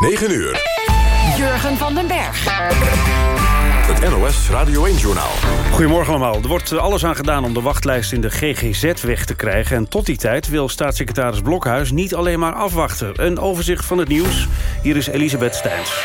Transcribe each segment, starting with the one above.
9 uur. Jurgen van den Berg. Het NOS Radio 1-journaal. Goedemorgen allemaal. Er wordt alles aan gedaan om de wachtlijst in de GGZ weg te krijgen. En tot die tijd wil staatssecretaris Blokhuis niet alleen maar afwachten. Een overzicht van het nieuws. Hier is Elisabeth Steins.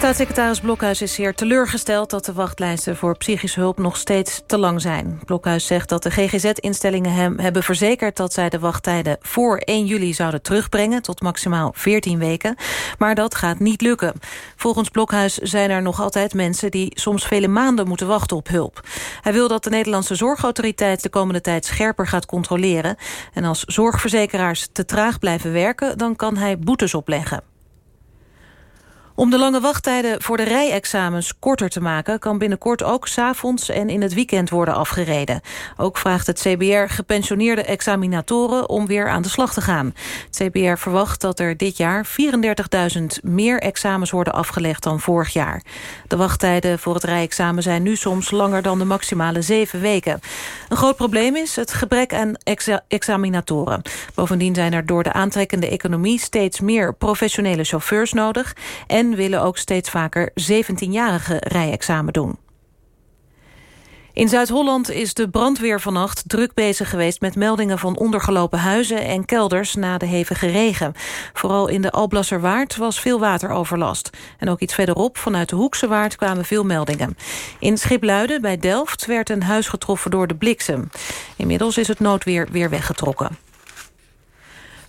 Staatssecretaris Blokhuis is zeer teleurgesteld... dat de wachtlijsten voor psychische hulp nog steeds te lang zijn. Blokhuis zegt dat de GGZ-instellingen hem hebben verzekerd... dat zij de wachttijden voor 1 juli zouden terugbrengen... tot maximaal 14 weken. Maar dat gaat niet lukken. Volgens Blokhuis zijn er nog altijd mensen... die soms vele maanden moeten wachten op hulp. Hij wil dat de Nederlandse Zorgautoriteit... de komende tijd scherper gaat controleren. En als zorgverzekeraars te traag blijven werken... dan kan hij boetes opleggen. Om de lange wachttijden voor de rijexamens korter te maken... kan binnenkort ook s'avonds en in het weekend worden afgereden. Ook vraagt het CBR gepensioneerde examinatoren om weer aan de slag te gaan. Het CBR verwacht dat er dit jaar 34.000 meer examens worden afgelegd dan vorig jaar. De wachttijden voor het rijexamen zijn nu soms langer dan de maximale zeven weken. Een groot probleem is het gebrek aan exa examinatoren. Bovendien zijn er door de aantrekkende economie steeds meer professionele chauffeurs nodig... en willen ook steeds vaker 17-jarigen rijexamen doen. In Zuid-Holland is de brandweer vannacht druk bezig geweest... met meldingen van ondergelopen huizen en kelders na de hevige regen. Vooral in de Alblasserwaard was veel wateroverlast. En ook iets verderop, vanuit de Hoekse Waard, kwamen veel meldingen. In Schipluiden bij Delft werd een huis getroffen door de bliksem. Inmiddels is het noodweer weer weggetrokken.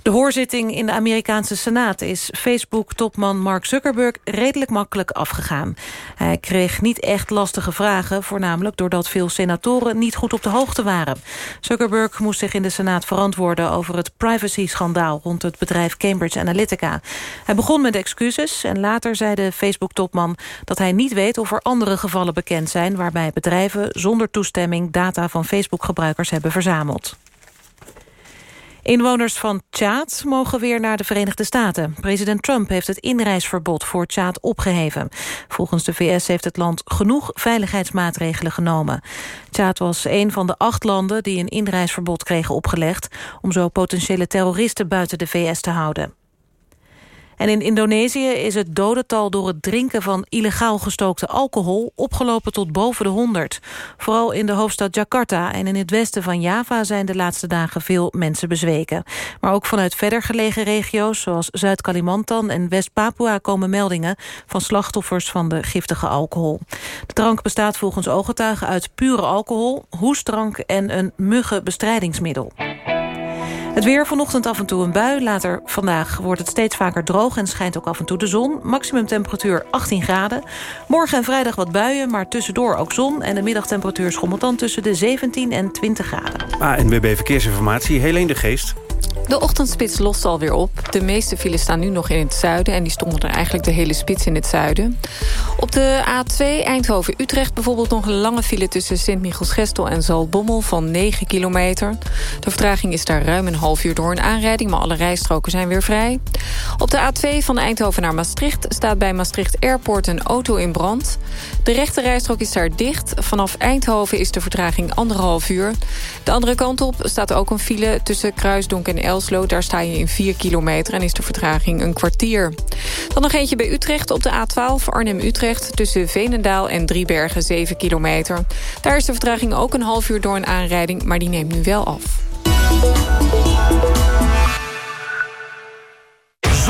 De hoorzitting in de Amerikaanse Senaat is Facebook-topman Mark Zuckerberg redelijk makkelijk afgegaan. Hij kreeg niet echt lastige vragen, voornamelijk doordat veel senatoren niet goed op de hoogte waren. Zuckerberg moest zich in de Senaat verantwoorden over het privacy-schandaal rond het bedrijf Cambridge Analytica. Hij begon met excuses en later zei de Facebook-topman dat hij niet weet of er andere gevallen bekend zijn waarbij bedrijven zonder toestemming data van Facebook-gebruikers hebben verzameld. Inwoners van Tjaad mogen weer naar de Verenigde Staten. President Trump heeft het inreisverbod voor Tjaad opgeheven. Volgens de VS heeft het land genoeg veiligheidsmaatregelen genomen. Tjaad was een van de acht landen die een inreisverbod kregen opgelegd... om zo potentiële terroristen buiten de VS te houden. En in Indonesië is het dodental door het drinken van illegaal gestookte alcohol opgelopen tot boven de 100. Vooral in de hoofdstad Jakarta en in het westen van Java zijn de laatste dagen veel mensen bezweken. Maar ook vanuit verder gelegen regio's zoals Zuid-Kalimantan en West-Papua komen meldingen van slachtoffers van de giftige alcohol. De drank bestaat volgens ooggetuigen uit pure alcohol, hoestdrank en een muggenbestrijdingsmiddel. Het weer vanochtend af en toe een bui. Later vandaag wordt het steeds vaker droog en schijnt ook af en toe de zon. Maximum temperatuur 18 graden. Morgen en vrijdag wat buien, maar tussendoor ook zon. En de middagtemperatuur schommelt dan tussen de 17 en 20 graden. ANWB Verkeersinformatie, Helene de Geest. De ochtendspits lost alweer op. De meeste files staan nu nog in het zuiden... en die stonden er eigenlijk de hele spits in het zuiden. Op de A2 Eindhoven-Utrecht bijvoorbeeld nog een lange file... tussen Sint-Michels-Gestel en Zaltbommel van 9 kilometer. De vertraging is daar ruim een half uur door een aanrijding... maar alle rijstroken zijn weer vrij. Op de A2 van Eindhoven naar Maastricht... staat bij Maastricht Airport een auto in brand. De rechte rijstrook is daar dicht. Vanaf Eindhoven is de vertraging anderhalf uur. De andere kant op staat ook een file tussen Kruisdonk en Elslo. Daar sta je in 4 kilometer en is de vertraging een kwartier. Dan nog eentje bij Utrecht op de A12 Arnhem-Utrecht... tussen Veenendaal en Driebergen 7 kilometer. Daar is de vertraging ook een half uur door een aanrijding... maar die neemt nu wel af.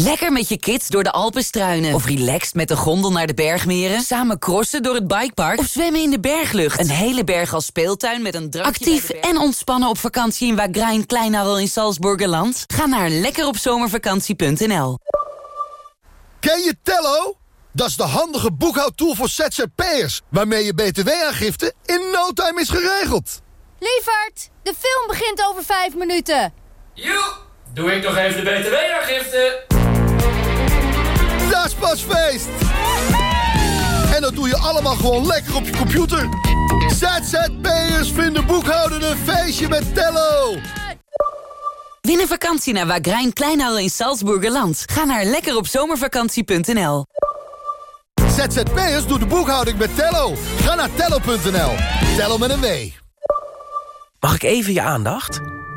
Lekker met je kids door de Alpen struinen. Of relaxed met de gondel naar de bergmeren. Samen crossen door het bikepark. Of zwemmen in de berglucht. Een hele berg als speeltuin met een drankje Actief en ontspannen op vakantie in Wagrain Kleinarel in Salzburgerland. Ga naar lekkeropzomervakantie.nl Ken je Tello? Dat is de handige boekhoudtool voor ZZP'ers. Waarmee je btw-aangifte in no time is geregeld. Lievert, de film begint over vijf minuten. Joe, doe ik nog even de btw-aangifte. Dat is pas feest! En dat doe je allemaal gewoon lekker op je computer. ZZP'ers vinden boekhouden een feestje met Tello. Win een vakantie naar Wagrain Kleinhal in Salzburgerland. Ga naar lekkeropzomervakantie.nl ZZP'ers doet de boekhouding met Tello. Ga naar tello.nl. Tello met een W. Mag ik even je aandacht?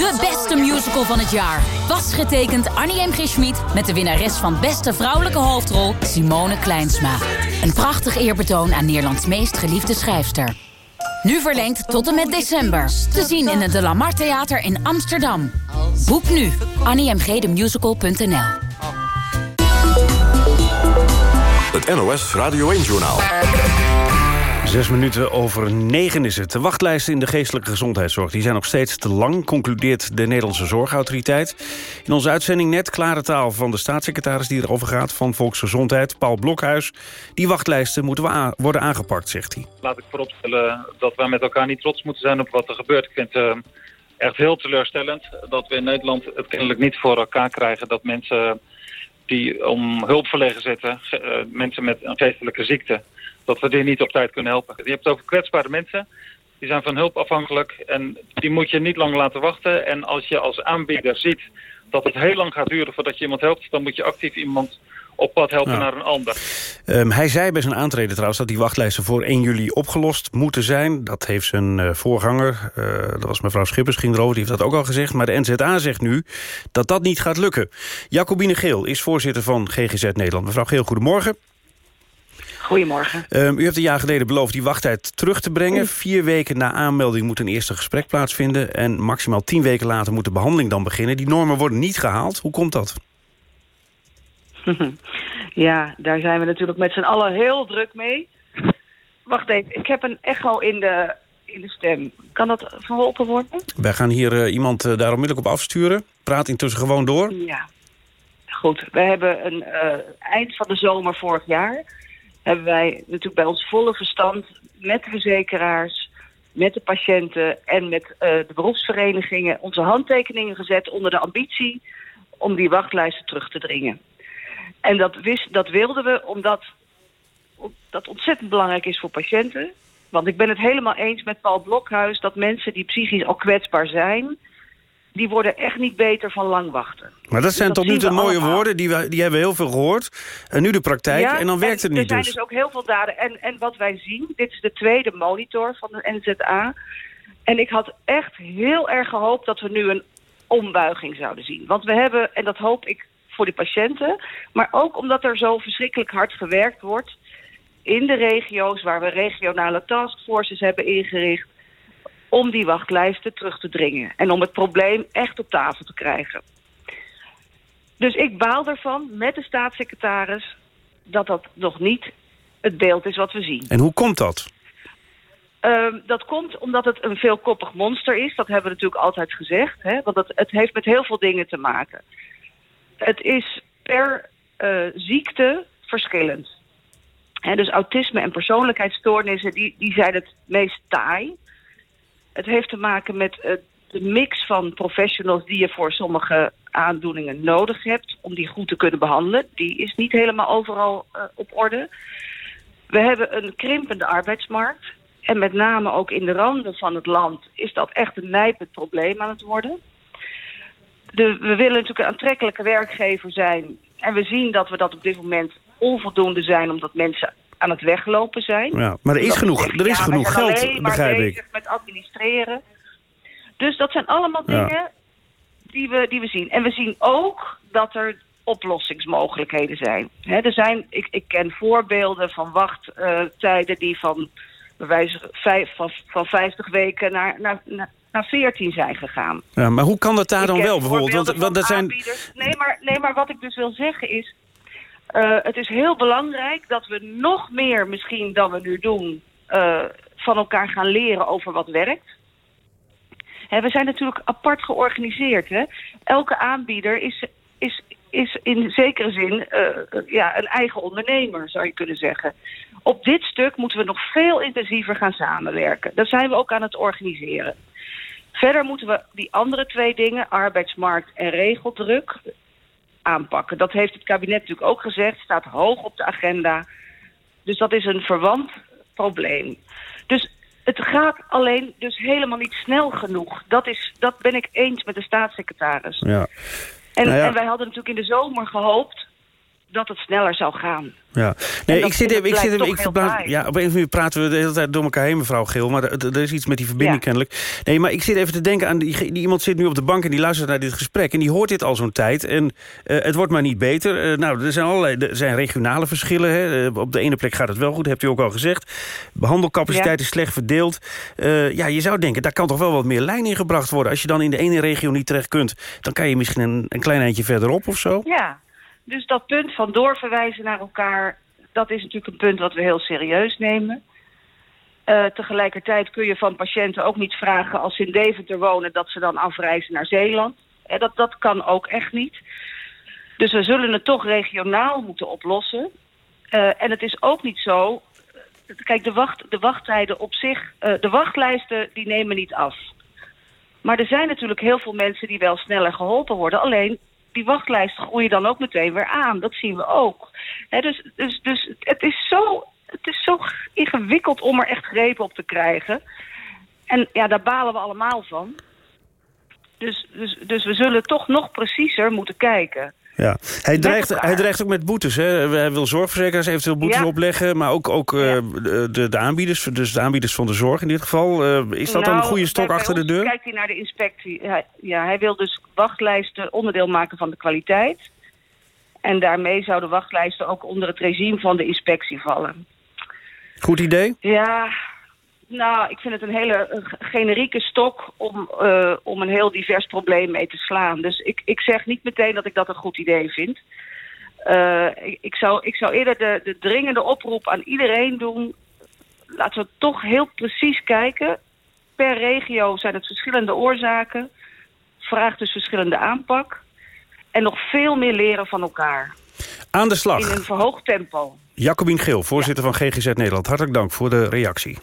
De beste musical van het jaar. Was getekend Annie M. G. Schmid met de winnares van beste vrouwelijke hoofdrol Simone Kleinsma. Een prachtig eerbetoon aan Nederlands meest geliefde schrijfster. Nu verlengd tot en met december. Te zien in het De Lamar Theater in Amsterdam. Boek nu anniemgdemusical.nl Het NOS Radio 1-journaal. Zes minuten over negen is het. De wachtlijsten in de geestelijke gezondheidszorg die zijn nog steeds te lang... concludeert de Nederlandse Zorgautoriteit. In onze uitzending net klare taal van de staatssecretaris... die erover gaat van Volksgezondheid, Paul Blokhuis. Die wachtlijsten moeten we worden aangepakt, zegt hij. Laat ik vooropstellen dat wij met elkaar niet trots moeten zijn op wat er gebeurt. Ik vind het uh, echt heel teleurstellend dat we in Nederland het kennelijk niet voor elkaar krijgen... dat mensen die om hulp verlegen zitten, uh, mensen met een geestelijke ziekte dat we die niet op tijd kunnen helpen. Je hebt het over kwetsbare mensen. Die zijn van hulp afhankelijk en die moet je niet lang laten wachten. En als je als aanbieder ziet dat het heel lang gaat duren voordat je iemand helpt... dan moet je actief iemand op pad helpen naar een ander. Um, hij zei bij zijn aantreden trouwens dat die wachtlijsten voor 1 juli opgelost moeten zijn. Dat heeft zijn uh, voorganger, uh, dat was mevrouw Schippers, ging erover, die heeft dat ook al gezegd. Maar de NZA zegt nu dat dat niet gaat lukken. Jacobine Geel is voorzitter van GGZ Nederland. Mevrouw Geel, goedemorgen. Goedemorgen. Um, u heeft een jaar geleden beloofd die wachttijd terug te brengen. Vier weken na aanmelding moet een eerste gesprek plaatsvinden... en maximaal tien weken later moet de behandeling dan beginnen. Die normen worden niet gehaald. Hoe komt dat? ja, daar zijn we natuurlijk met z'n allen heel druk mee. Wacht even, ik heb een echo in de, in de stem. Kan dat verholpen worden? Wij gaan hier uh, iemand uh, daar onmiddellijk op afsturen. Praat intussen gewoon door. Ja, goed. We hebben een uh, eind van de zomer vorig jaar hebben wij natuurlijk bij ons volle verstand met de verzekeraars, met de patiënten en met uh, de beroepsverenigingen onze handtekeningen gezet onder de ambitie om die wachtlijsten terug te dringen. En dat, wist, dat wilden we omdat dat ontzettend belangrijk is voor patiënten. Want ik ben het helemaal eens met Paul Blokhuis dat mensen die psychisch al kwetsbaar zijn die worden echt niet beter van lang wachten. Maar dat zijn dus dat tot nu toe mooie allemaal. woorden, die, we, die hebben we heel veel gehoord. En nu de praktijk, ja, en dan werkt het niet Er zijn dus. dus ook heel veel daden. En, en wat wij zien, dit is de tweede monitor van de NZA. En ik had echt heel erg gehoopt dat we nu een ombuiging zouden zien. Want we hebben, en dat hoop ik voor de patiënten... maar ook omdat er zo verschrikkelijk hard gewerkt wordt... in de regio's waar we regionale taskforces hebben ingericht om die wachtlijsten terug te dringen. En om het probleem echt op tafel te krijgen. Dus ik baal ervan, met de staatssecretaris... dat dat nog niet het beeld is wat we zien. En hoe komt dat? Uh, dat komt omdat het een veelkoppig monster is. Dat hebben we natuurlijk altijd gezegd. Hè? Want het, het heeft met heel veel dingen te maken. Het is per uh, ziekte verschillend. Dus autisme en persoonlijkheidsstoornissen... Die, die zijn het meest taai... Het heeft te maken met uh, de mix van professionals die je voor sommige aandoeningen nodig hebt om die goed te kunnen behandelen. Die is niet helemaal overal uh, op orde. We hebben een krimpende arbeidsmarkt. En met name ook in de randen van het land is dat echt een nijpend probleem aan het worden. De, we willen natuurlijk een aantrekkelijke werkgever zijn. En we zien dat we dat op dit moment onvoldoende zijn omdat mensen aan het weglopen zijn. Ja, maar er is genoeg, er is ja, genoeg geld, begrijp ik. met administreren. Dus dat zijn allemaal Ja. dingen die, we, die we zien. En we zien ook dat er oplossingsmogelijkheden zijn. Hè, er zijn ik, ik ken voorbeelden van wachttijden die van, bij wijze vijf, van, van 50 weken naar, naar, naar, naar 14 zijn gegaan. Ja, maar hoe kan dat daar Ik dan wel bijvoorbeeld? Want, want dat zijn... Nee maar, nee, maar wat ik dus wil zeggen is... eh, het is heel belangrijk dat we nog meer misschien dan we nu doen... eh, van elkaar gaan leren over wat werkt. Hè, we zijn natuurlijk apart georganiseerd. Hè? Elke aanbieder is, is is in zekere zin uh, ja, een eigen ondernemer, zou je kunnen zeggen. Op dit stuk moeten we nog veel intensiever gaan samenwerken. Dat zijn we ook aan het organiseren. Verder moeten we die andere twee dingen, arbeidsmarkt en regeldruk, aanpakken. Dat heeft het kabinet natuurlijk ook gezegd, staat hoog op de agenda. Dus dat is een verwant probleem. Dus het gaat alleen dus helemaal niet snel genoeg. Dat, is, dat ben ik eens met de staatssecretaris. Ja. En, Nou ja. en wij hadden natuurlijk in de zomer gehoopt dat het sneller zou gaan. Ja, nee, ik zit ik zit ik taai. ja, op een of andere manier praten we de hele tijd door elkaar heen, mevrouw Geel, maar er, is iets met die verbinding Ja. kennelijk. Nee, maar ik zit even te denken aan, die, die iemand zit nu op de bank en die luistert naar dit gesprek en die hoort dit al zo'n tijd en eh, het wordt maar niet beter. Eh, nou, er zijn allerlei, er zijn regionale verschillen, hè. Eh, op de ene plek gaat het wel goed, hebt u ook al gezegd. Behandelcapaciteit Ja. is slecht verdeeld. Ja, je zou denken, daar kan toch wel wat meer lijn in gebracht worden. Als je dan in de ene regio niet terecht kunt, dan kan je misschien een, een klein eindje verderop of zo. Ja, dus dat punt van doorverwijzen naar elkaar... dat is natuurlijk een punt wat we heel serieus nemen. Eh, tegelijkertijd kun je van patiënten ook niet vragen... als ze in Deventer wonen, dat ze dan afreizen naar Zeeland. Eh, dat, dat kan ook echt niet. Dus we zullen het toch regionaal moeten oplossen. Eh, en het is ook niet zo... Kijk, de, wacht, de wachttijden op zich... de wachtlijsten, die nemen niet af. Maar er zijn natuurlijk heel veel mensen die wel sneller geholpen worden. Alleen die wachtlijsten groeien dan ook meteen weer aan. Dat zien we ook. Dus, dus, dus het is zo. Het is zo ingewikkeld om er echt greep op te krijgen. En ja, daar balen we allemaal van. Dus, dus, dus we zullen toch nog preciezer moeten kijken. Ja. Hij, dreigt, hij dreigt ook met boetes. Hè? Hij wil zorgverzekeraars eventueel boetes Ja. opleggen... maar ook, ook eh, de, de, de aanbieders, dus de aanbieders van de zorg in dit geval. Eh, is dat dan een Nou, goede stok achter de deur? Kijkt hij naar de inspectie. Hij, ja, hij wil dus wachtlijsten onderdeel maken van de kwaliteit. En daarmee zouden wachtlijsten ook onder het regime van de inspectie vallen. Goed idee? Ja, nou, ik vind het een hele generieke stok om, eh, om een heel divers probleem mee te slaan. Dus ik, ik zeg niet meteen dat ik dat een goed idee vind. Eh, ik, ik, zou, ik zou eerder de, de dringende oproep aan iedereen doen. Laten we toch heel precies kijken. Per regio zijn het verschillende oorzaken. Vraagt dus verschillende aanpak. En nog veel meer leren van elkaar. Aan de In slag. een verhoogd tempo. Jacobien Geel, voorzitter van GGZ Nederland. Hartelijk dank voor de reactie.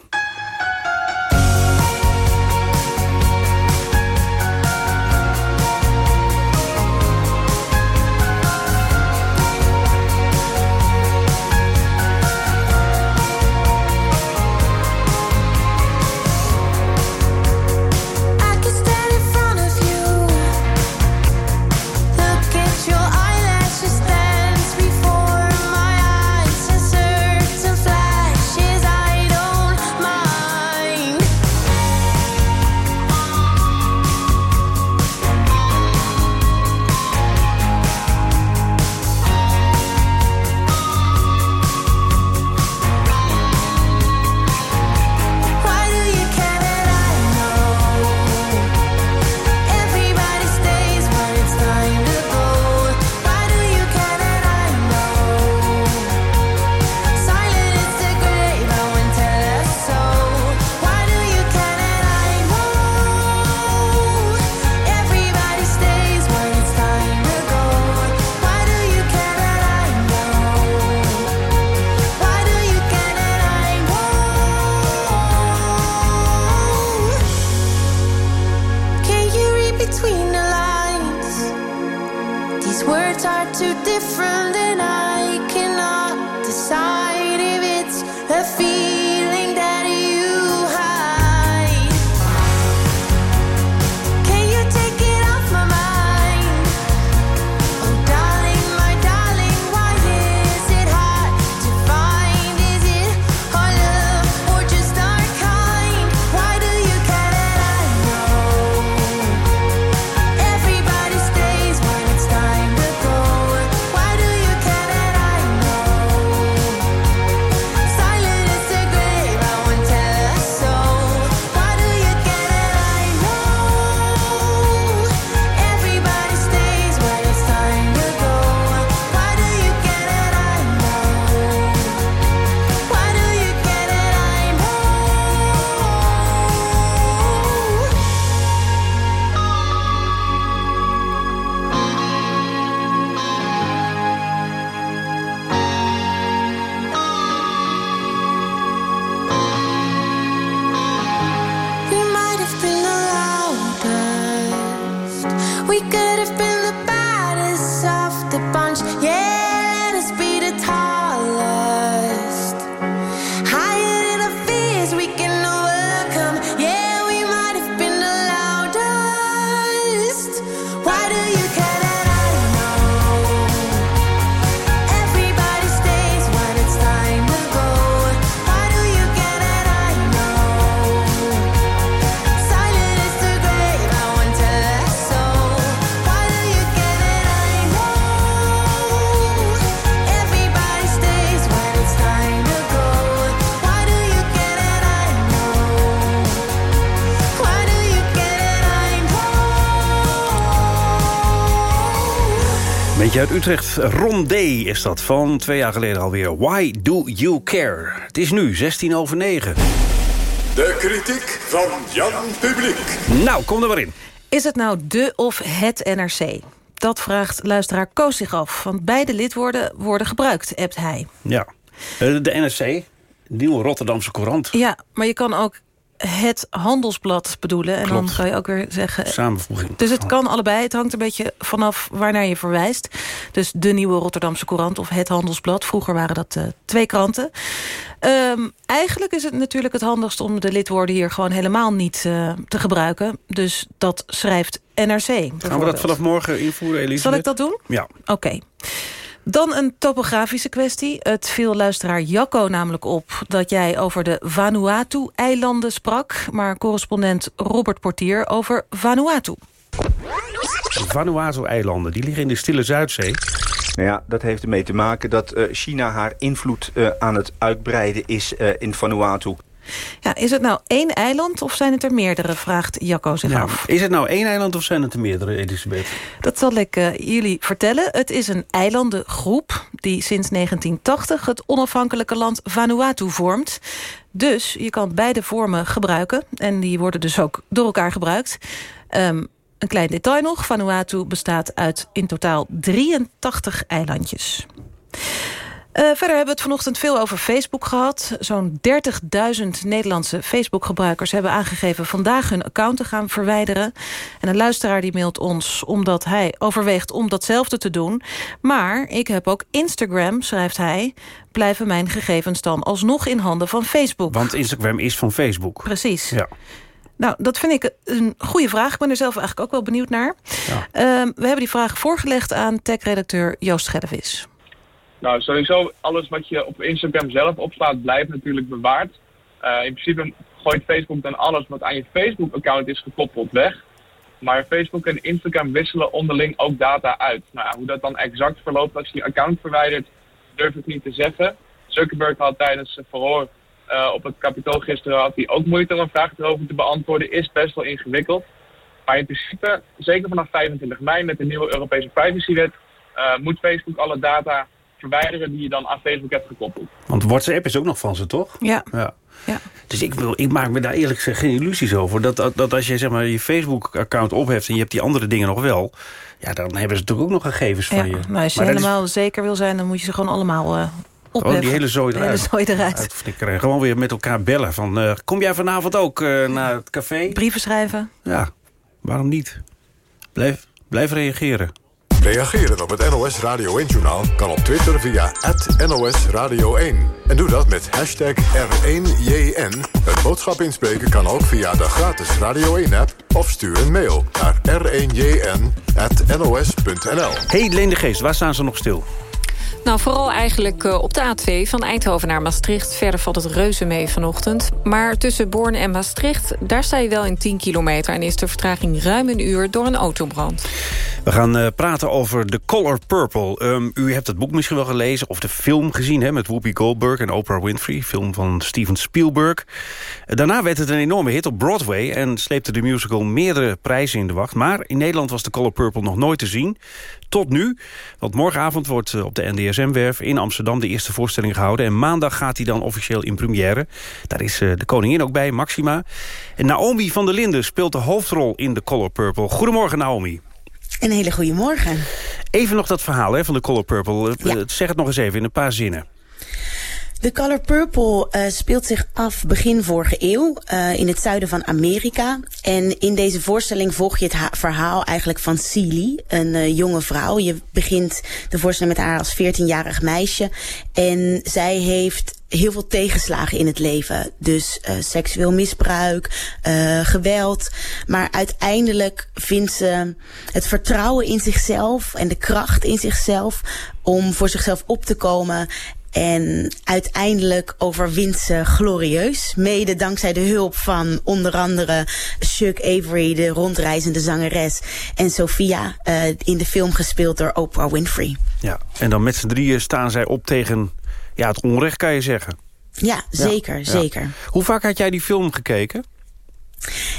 Eentje uit Utrecht, Ron D. is dat, van twee jaar geleden alweer. Why do you care? Het is nu 16 over 9. De kritiek van Jan Publiek. Nou, kom er maar in. Is het nou de of het NRC? Dat vraagt luisteraar Koos zich af. Want beide lidwoorden worden gebruikt, appt hij. Ja. Eh, De NRC, Nieuwe Rotterdamse Courant. Ja, maar je kan ook het handelsblad bedoelen. En dan kan je ook weer zeggen... Samenvoeging. Dus het kan allebei. Het hangt een beetje vanaf waarnaar je verwijst. Dus de nieuwe Rotterdamse Courant of het Handelsblad. Vroeger waren dat eh, twee kranten. Ehm, eigenlijk is het natuurlijk het handigst om de lidwoorden hier gewoon helemaal niet eh, te gebruiken. Dus dat schrijft NRC. Gaan we dat vanaf morgen invoeren, Elisabeth? Zal ik dat doen? Ja. Oké. Dan een topografische kwestie. Het viel luisteraar Jacco namelijk op dat jij over de Vanuatu-eilanden sprak... maar correspondent Robert Portier over Vanuatu. De Vanuatu-eilanden, die liggen in de Stille Zuidzee. Nou ja, dat heeft ermee te maken dat eh, China haar invloed eh, aan het uitbreiden is eh, in Vanuatu. Ja, is het nou één eiland of zijn het er meerdere, vraagt Jacco zich Ja. af. Is het nou één eiland of zijn het er meerdere, Elisabeth? Dat zal ik eh, jullie vertellen. Het is een eilandengroep die sinds 1980 het onafhankelijke land Vanuatu vormt. Dus je kan beide vormen gebruiken. En die worden dus ook door elkaar gebruikt. Ehm, een klein detail nog. Vanuatu bestaat uit in totaal 83 eilandjes. Eh, verder hebben we het vanochtend veel over Facebook gehad. Zo'n 30.000 Nederlandse Facebook-gebruikers hebben aangegeven... vandaag hun account te gaan verwijderen. En een luisteraar die mailt ons omdat hij overweegt om datzelfde te doen. Maar ik heb ook Instagram, schrijft hij... blijven mijn gegevens dan alsnog in handen van Facebook. Want Instagram is van Facebook. Precies. Ja. Nou, dat vind ik een goede vraag. Ik ben er zelf eigenlijk ook wel benieuwd naar. Ehm, we hebben die vraag voorgelegd aan tech-redacteur Joost Gerdevis. Nou, sowieso alles wat je op Instagram zelf opslaat blijft natuurlijk bewaard. Eh, in principe gooit Facebook dan alles wat aan je Facebook-account is gekoppeld weg. Maar Facebook en Instagram wisselen onderling ook data uit. Nou, hoe dat dan exact verloopt als je je account verwijdert, durf ik niet te zeggen. Zuckerberg had tijdens zijn verhoor eh, op het kapitool gisteren had hij ook moeite om een vraag erover te beantwoorden. Is best wel ingewikkeld. Maar in principe, zeker vanaf 25 mei met de nieuwe Europese privacywet, eh, moet Facebook alle data verwijderen die je dan aan Facebook hebt gekoppeld. Want WhatsApp is ook nog van ze, toch? Ja. ja. Dus ik, wil, ik maak me daar eerlijk gezegd geen illusies over. Dat, dat, dat als je zeg maar, je Facebook-account opheft en je hebt die andere dingen nog wel... ja, dan hebben ze natuurlijk ook nog gegevens Ja, van je. maar als je Maar dat is- helemaal zeker wil zijn... dan moet je ze gewoon allemaal eh opheffen. Oh, die hele zooi eruit. hele zooi eruit. Uitflikkeren. Gewoon weer met elkaar bellen. Van, eh, kom jij vanavond ook eh, naar het café? Brieven schrijven. Ja, waarom niet? Blijf, blijf reageren. Reageren op het NOS Radio 1-journaal kan op Twitter via NOS Radio 1. En doe dat met hashtag R1JN. Een boodschap inspreken kan ook via de gratis Radio 1-app... of stuur een mail naar r1jn.nos.nl. Hey, Leen de Geest, waar staan ze nog stil? Nou, vooral eigenlijk eh, op de A2 van Eindhoven naar Maastricht. Verder valt het reuze mee vanochtend. Maar tussen Born en Maastricht, daar sta je wel in 10 kilometer... en is de vertraging ruim een uur door een autobrand. We gaan eh, praten over The Color Purple. Ehm, u hebt het boek misschien wel gelezen of de film gezien... Hè, met Whoopi Goldberg en Oprah Winfrey. Film van Steven Spielberg. Eh, daarna werd het een enorme hit op Broadway... en sleepte de musical meerdere prijzen in de wacht. Maar in Nederland was The Color Purple nog nooit te zien. Tot nu, want morgenavond wordt eh, op de NDSM-werf in Amsterdam... de eerste voorstelling gehouden. En maandag gaat hij dan officieel in première. Daar is eh, de koningin ook bij, Maxima. En Naomi van der Linden speelt de hoofdrol in The Color Purple. Goedemorgen, Naomi. Een hele goede morgen. Even nog dat verhaal hè, van de Color Purple. Eh, Zeg het nog eens even in een paar zinnen. The Color Purple eh, speelt zich af begin vorige eeuw eh, in het zuiden van Amerika. En in deze voorstelling volg je het ha- verhaal eigenlijk van Celie, een eh, jonge vrouw. Je begint de voorstelling met haar als 14-jarig meisje. En zij heeft heel veel tegenslagen in het leven. Dus seksueel misbruik, geweld. Maar uiteindelijk vindt ze het vertrouwen in zichzelf en de kracht in zichzelf om voor zichzelf op te komen. En uiteindelijk overwint ze glorieus. Mede dankzij de hulp van onder andere Chuck Avery, de rondreizende zangeres. En Sophia, eh, in de film gespeeld door Oprah Winfrey. Ja. En dan met z'n drieën staan zij op tegen ja, het onrecht, kan je zeggen. Ja, zeker, Ja. zeker. Hoe vaak had jij die film gekeken?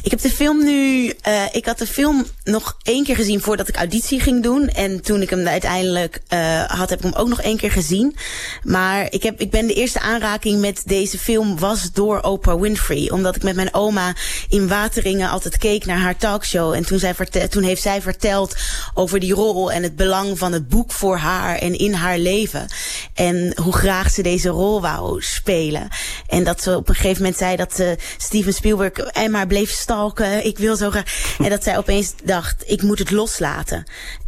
Ik heb de film nu... Uh, ik had de film nog één keer gezien voordat ik auditie ging doen. En toen ik hem uiteindelijk uh, had, heb ik hem ook nog één keer gezien. Maar ik, heb, ik ben de eerste aanraking met deze film was door Oprah Winfrey. Omdat ik met mijn oma in Wateringen altijd keek naar haar talkshow. En toen, zij toen heeft zij verteld over die rol en het belang van het boek voor haar en in haar leven. En hoe graag ze deze rol wou spelen. En dat ze op een gegeven moment zei dat ze Steven Spielberg en maar bleef stalken. Ik wil zo graag. En dat zij opeens dacht, ik moet het loslaten.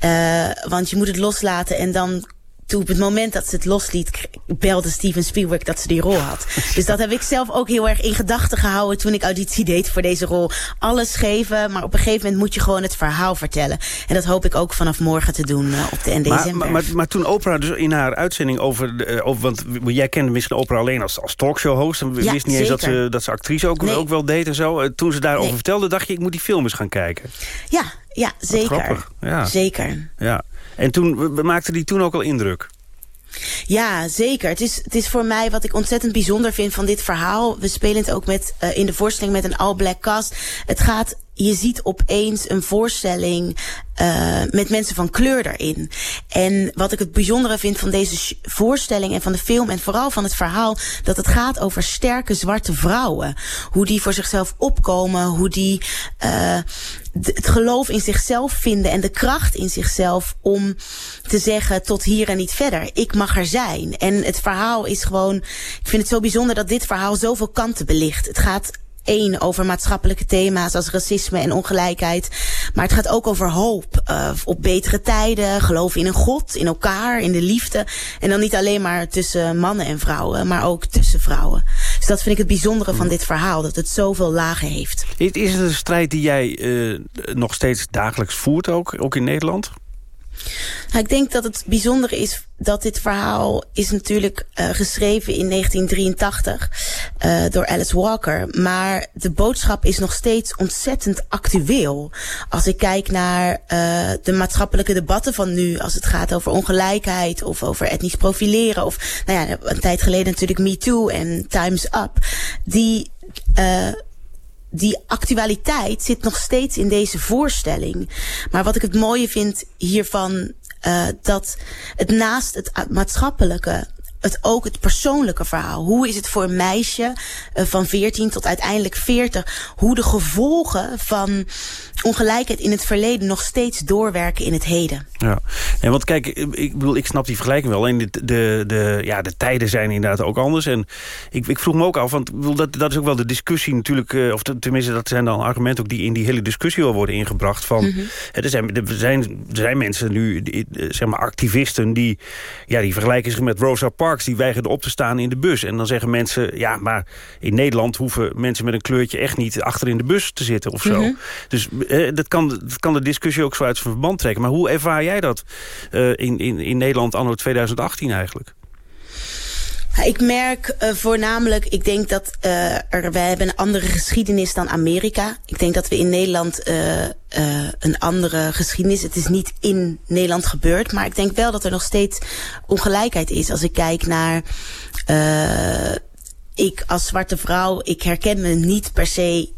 Uh, want je moet het loslaten en dan toen op het moment dat ze het losliet, belde Steven Spielberg dat ze die rol had. Dus dat heb ik zelf ook heel erg in gedachten gehouden toen ik auditie deed voor deze rol. Alles geven, maar op een gegeven moment moet je gewoon het verhaal vertellen. En dat hoop ik ook vanaf morgen te doen uh, op de ND maar, maar, maar, maar, toen Oprah dus in haar uitzending over, uh, over want jij kende misschien Oprah alleen als, als talkshow-host. En ja, wist niet zeker. eens dat ze, dat ze actrice ook, nee. ook wel deed en zo. Uh, toen ze daarover nee. vertelde, dacht je, ik moet die film eens gaan kijken. Ja, ja zeker. Ja. Zeker. Ja. En toen maakte die toen ook al indruk? Ja, zeker. Het is, het is voor mij wat ik ontzettend bijzonder vind van dit verhaal. We spelen het ook met, uh, in de voorstelling met een all-black cast. Het gaat je ziet opeens een voorstelling uh, met mensen van kleur erin. En wat ik het bijzondere vind van deze voorstelling en van de film... en vooral van het verhaal... dat het gaat over sterke zwarte vrouwen. Hoe die voor zichzelf opkomen. Hoe die uh, het geloof in zichzelf vinden... en de kracht in zichzelf om te zeggen tot hier en niet verder. Ik mag er zijn. En het verhaal is gewoon... Ik vind het zo bijzonder dat dit verhaal zoveel kanten belicht. Het gaat één over maatschappelijke thema's als racisme en ongelijkheid. Maar het gaat ook over hoop uh, op betere tijden, geloof in een God, in elkaar, in de liefde. En dan niet alleen maar tussen mannen en vrouwen, maar ook tussen vrouwen. Dat vind ik het bijzondere van dit verhaal, dat het zoveel lagen heeft. Is, het een strijd die jij uh, nog steeds dagelijks voert, ook, ook in Nederland? Nou, ik denk dat het bijzondere is dat dit verhaal is natuurlijk uh, geschreven in 1983 uh, door Alice Walker. Maar de boodschap is nog steeds ontzettend actueel. Als ik kijk naar uh, de maatschappelijke debatten van nu, als het gaat over ongelijkheid of over etnisch profileren. Of nou ja, een tijd geleden natuurlijk Me Too en Time's Up. Die die actualiteit zit nog steeds in deze voorstelling. Maar wat ik het mooie vind hiervan, uh, dat het naast het maatschappelijke het ook het persoonlijke verhaal. Hoe is het voor een meisje uh, van 14 tot uiteindelijk 40? Hoe de gevolgen van ongelijkheid in het verleden nog steeds doorwerken in het heden. Ja, en want kijk, ik bedoel, ik snap die vergelijking wel. En de, de, de, ja, de tijden zijn inderdaad ook anders. En ik, ik vroeg me ook af, want bedoel, dat, dat is ook wel de discussie natuurlijk... Uh, of tenminste, dat zijn dan argumenten ook die in die hele discussie wel worden ingebracht. Van, mm -hmm. er, zijn, er, zijn, er zijn mensen nu, die, zeg maar activisten... die, ja, die vergelijken zich met Rosa Parks. Die weigerde op te staan in de bus. En dan zeggen mensen, ja, maar in Nederland... hoeven mensen met een kleurtje echt niet achter in de bus te zitten of zo. Mm -hmm. Dus dat kan, dat kan de discussie ook zo uit zijn verband trekken. Maar hoe ervaar jij dat uh, in, in, in Nederland anno 2018 eigenlijk? Ik merk uh, voornamelijk, ik denk dat uh, er, wij hebben een andere geschiedenis dan Amerika. Ik denk dat we in Nederland uh, een andere geschiedenis, het is niet in Nederland gebeurd, maar ik denk wel dat er nog steeds ongelijkheid is. Als ik kijk naar, ik als zwarte vrouw, ik herken me niet per se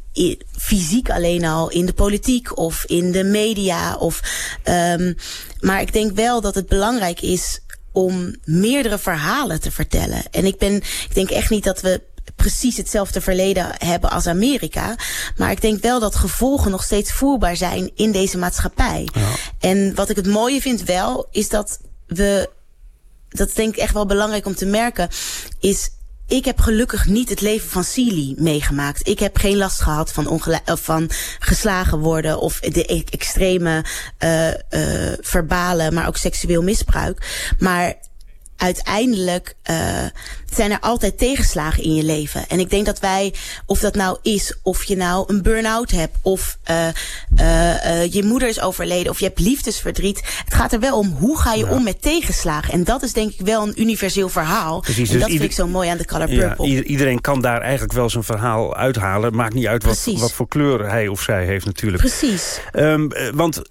fysiek alleen al in de politiek of in de media. Of, um, maar ik denk wel dat het belangrijk is om meerdere verhalen te vertellen. En ik ben, ik denk echt niet dat we precies hetzelfde verleden hebben als Amerika. Maar ik denk wel dat gevolgen nog steeds voelbaar zijn in deze maatschappij. Ja. En wat ik het mooie vind wel, is dat we, dat denk ik echt wel belangrijk om te merken, is ik heb gelukkig niet het leven van Celie meegemaakt. Ik heb geen last gehad van, van geslagen worden of de e extreme uh, uh, verbale, maar ook seksueel misbruik. Maar uiteindelijk uh, zijn er altijd tegenslagen in je leven. En ik denk dat wij, of dat nou is, of je nou een burn-out hebt, of uh, uh, je moeder is overleden, of je hebt liefdesverdriet. Het gaat er wel om, hoe ga je ja. om met tegenslagen? En dat is denk ik wel een universeel verhaal. Precies, en dus dat vind ik zo mooi aan de Color Purple. Ja, iedereen kan daar eigenlijk wel zijn verhaal uithalen. Maakt niet uit wat, wat voor kleur hij of zij heeft natuurlijk. Precies. Um, want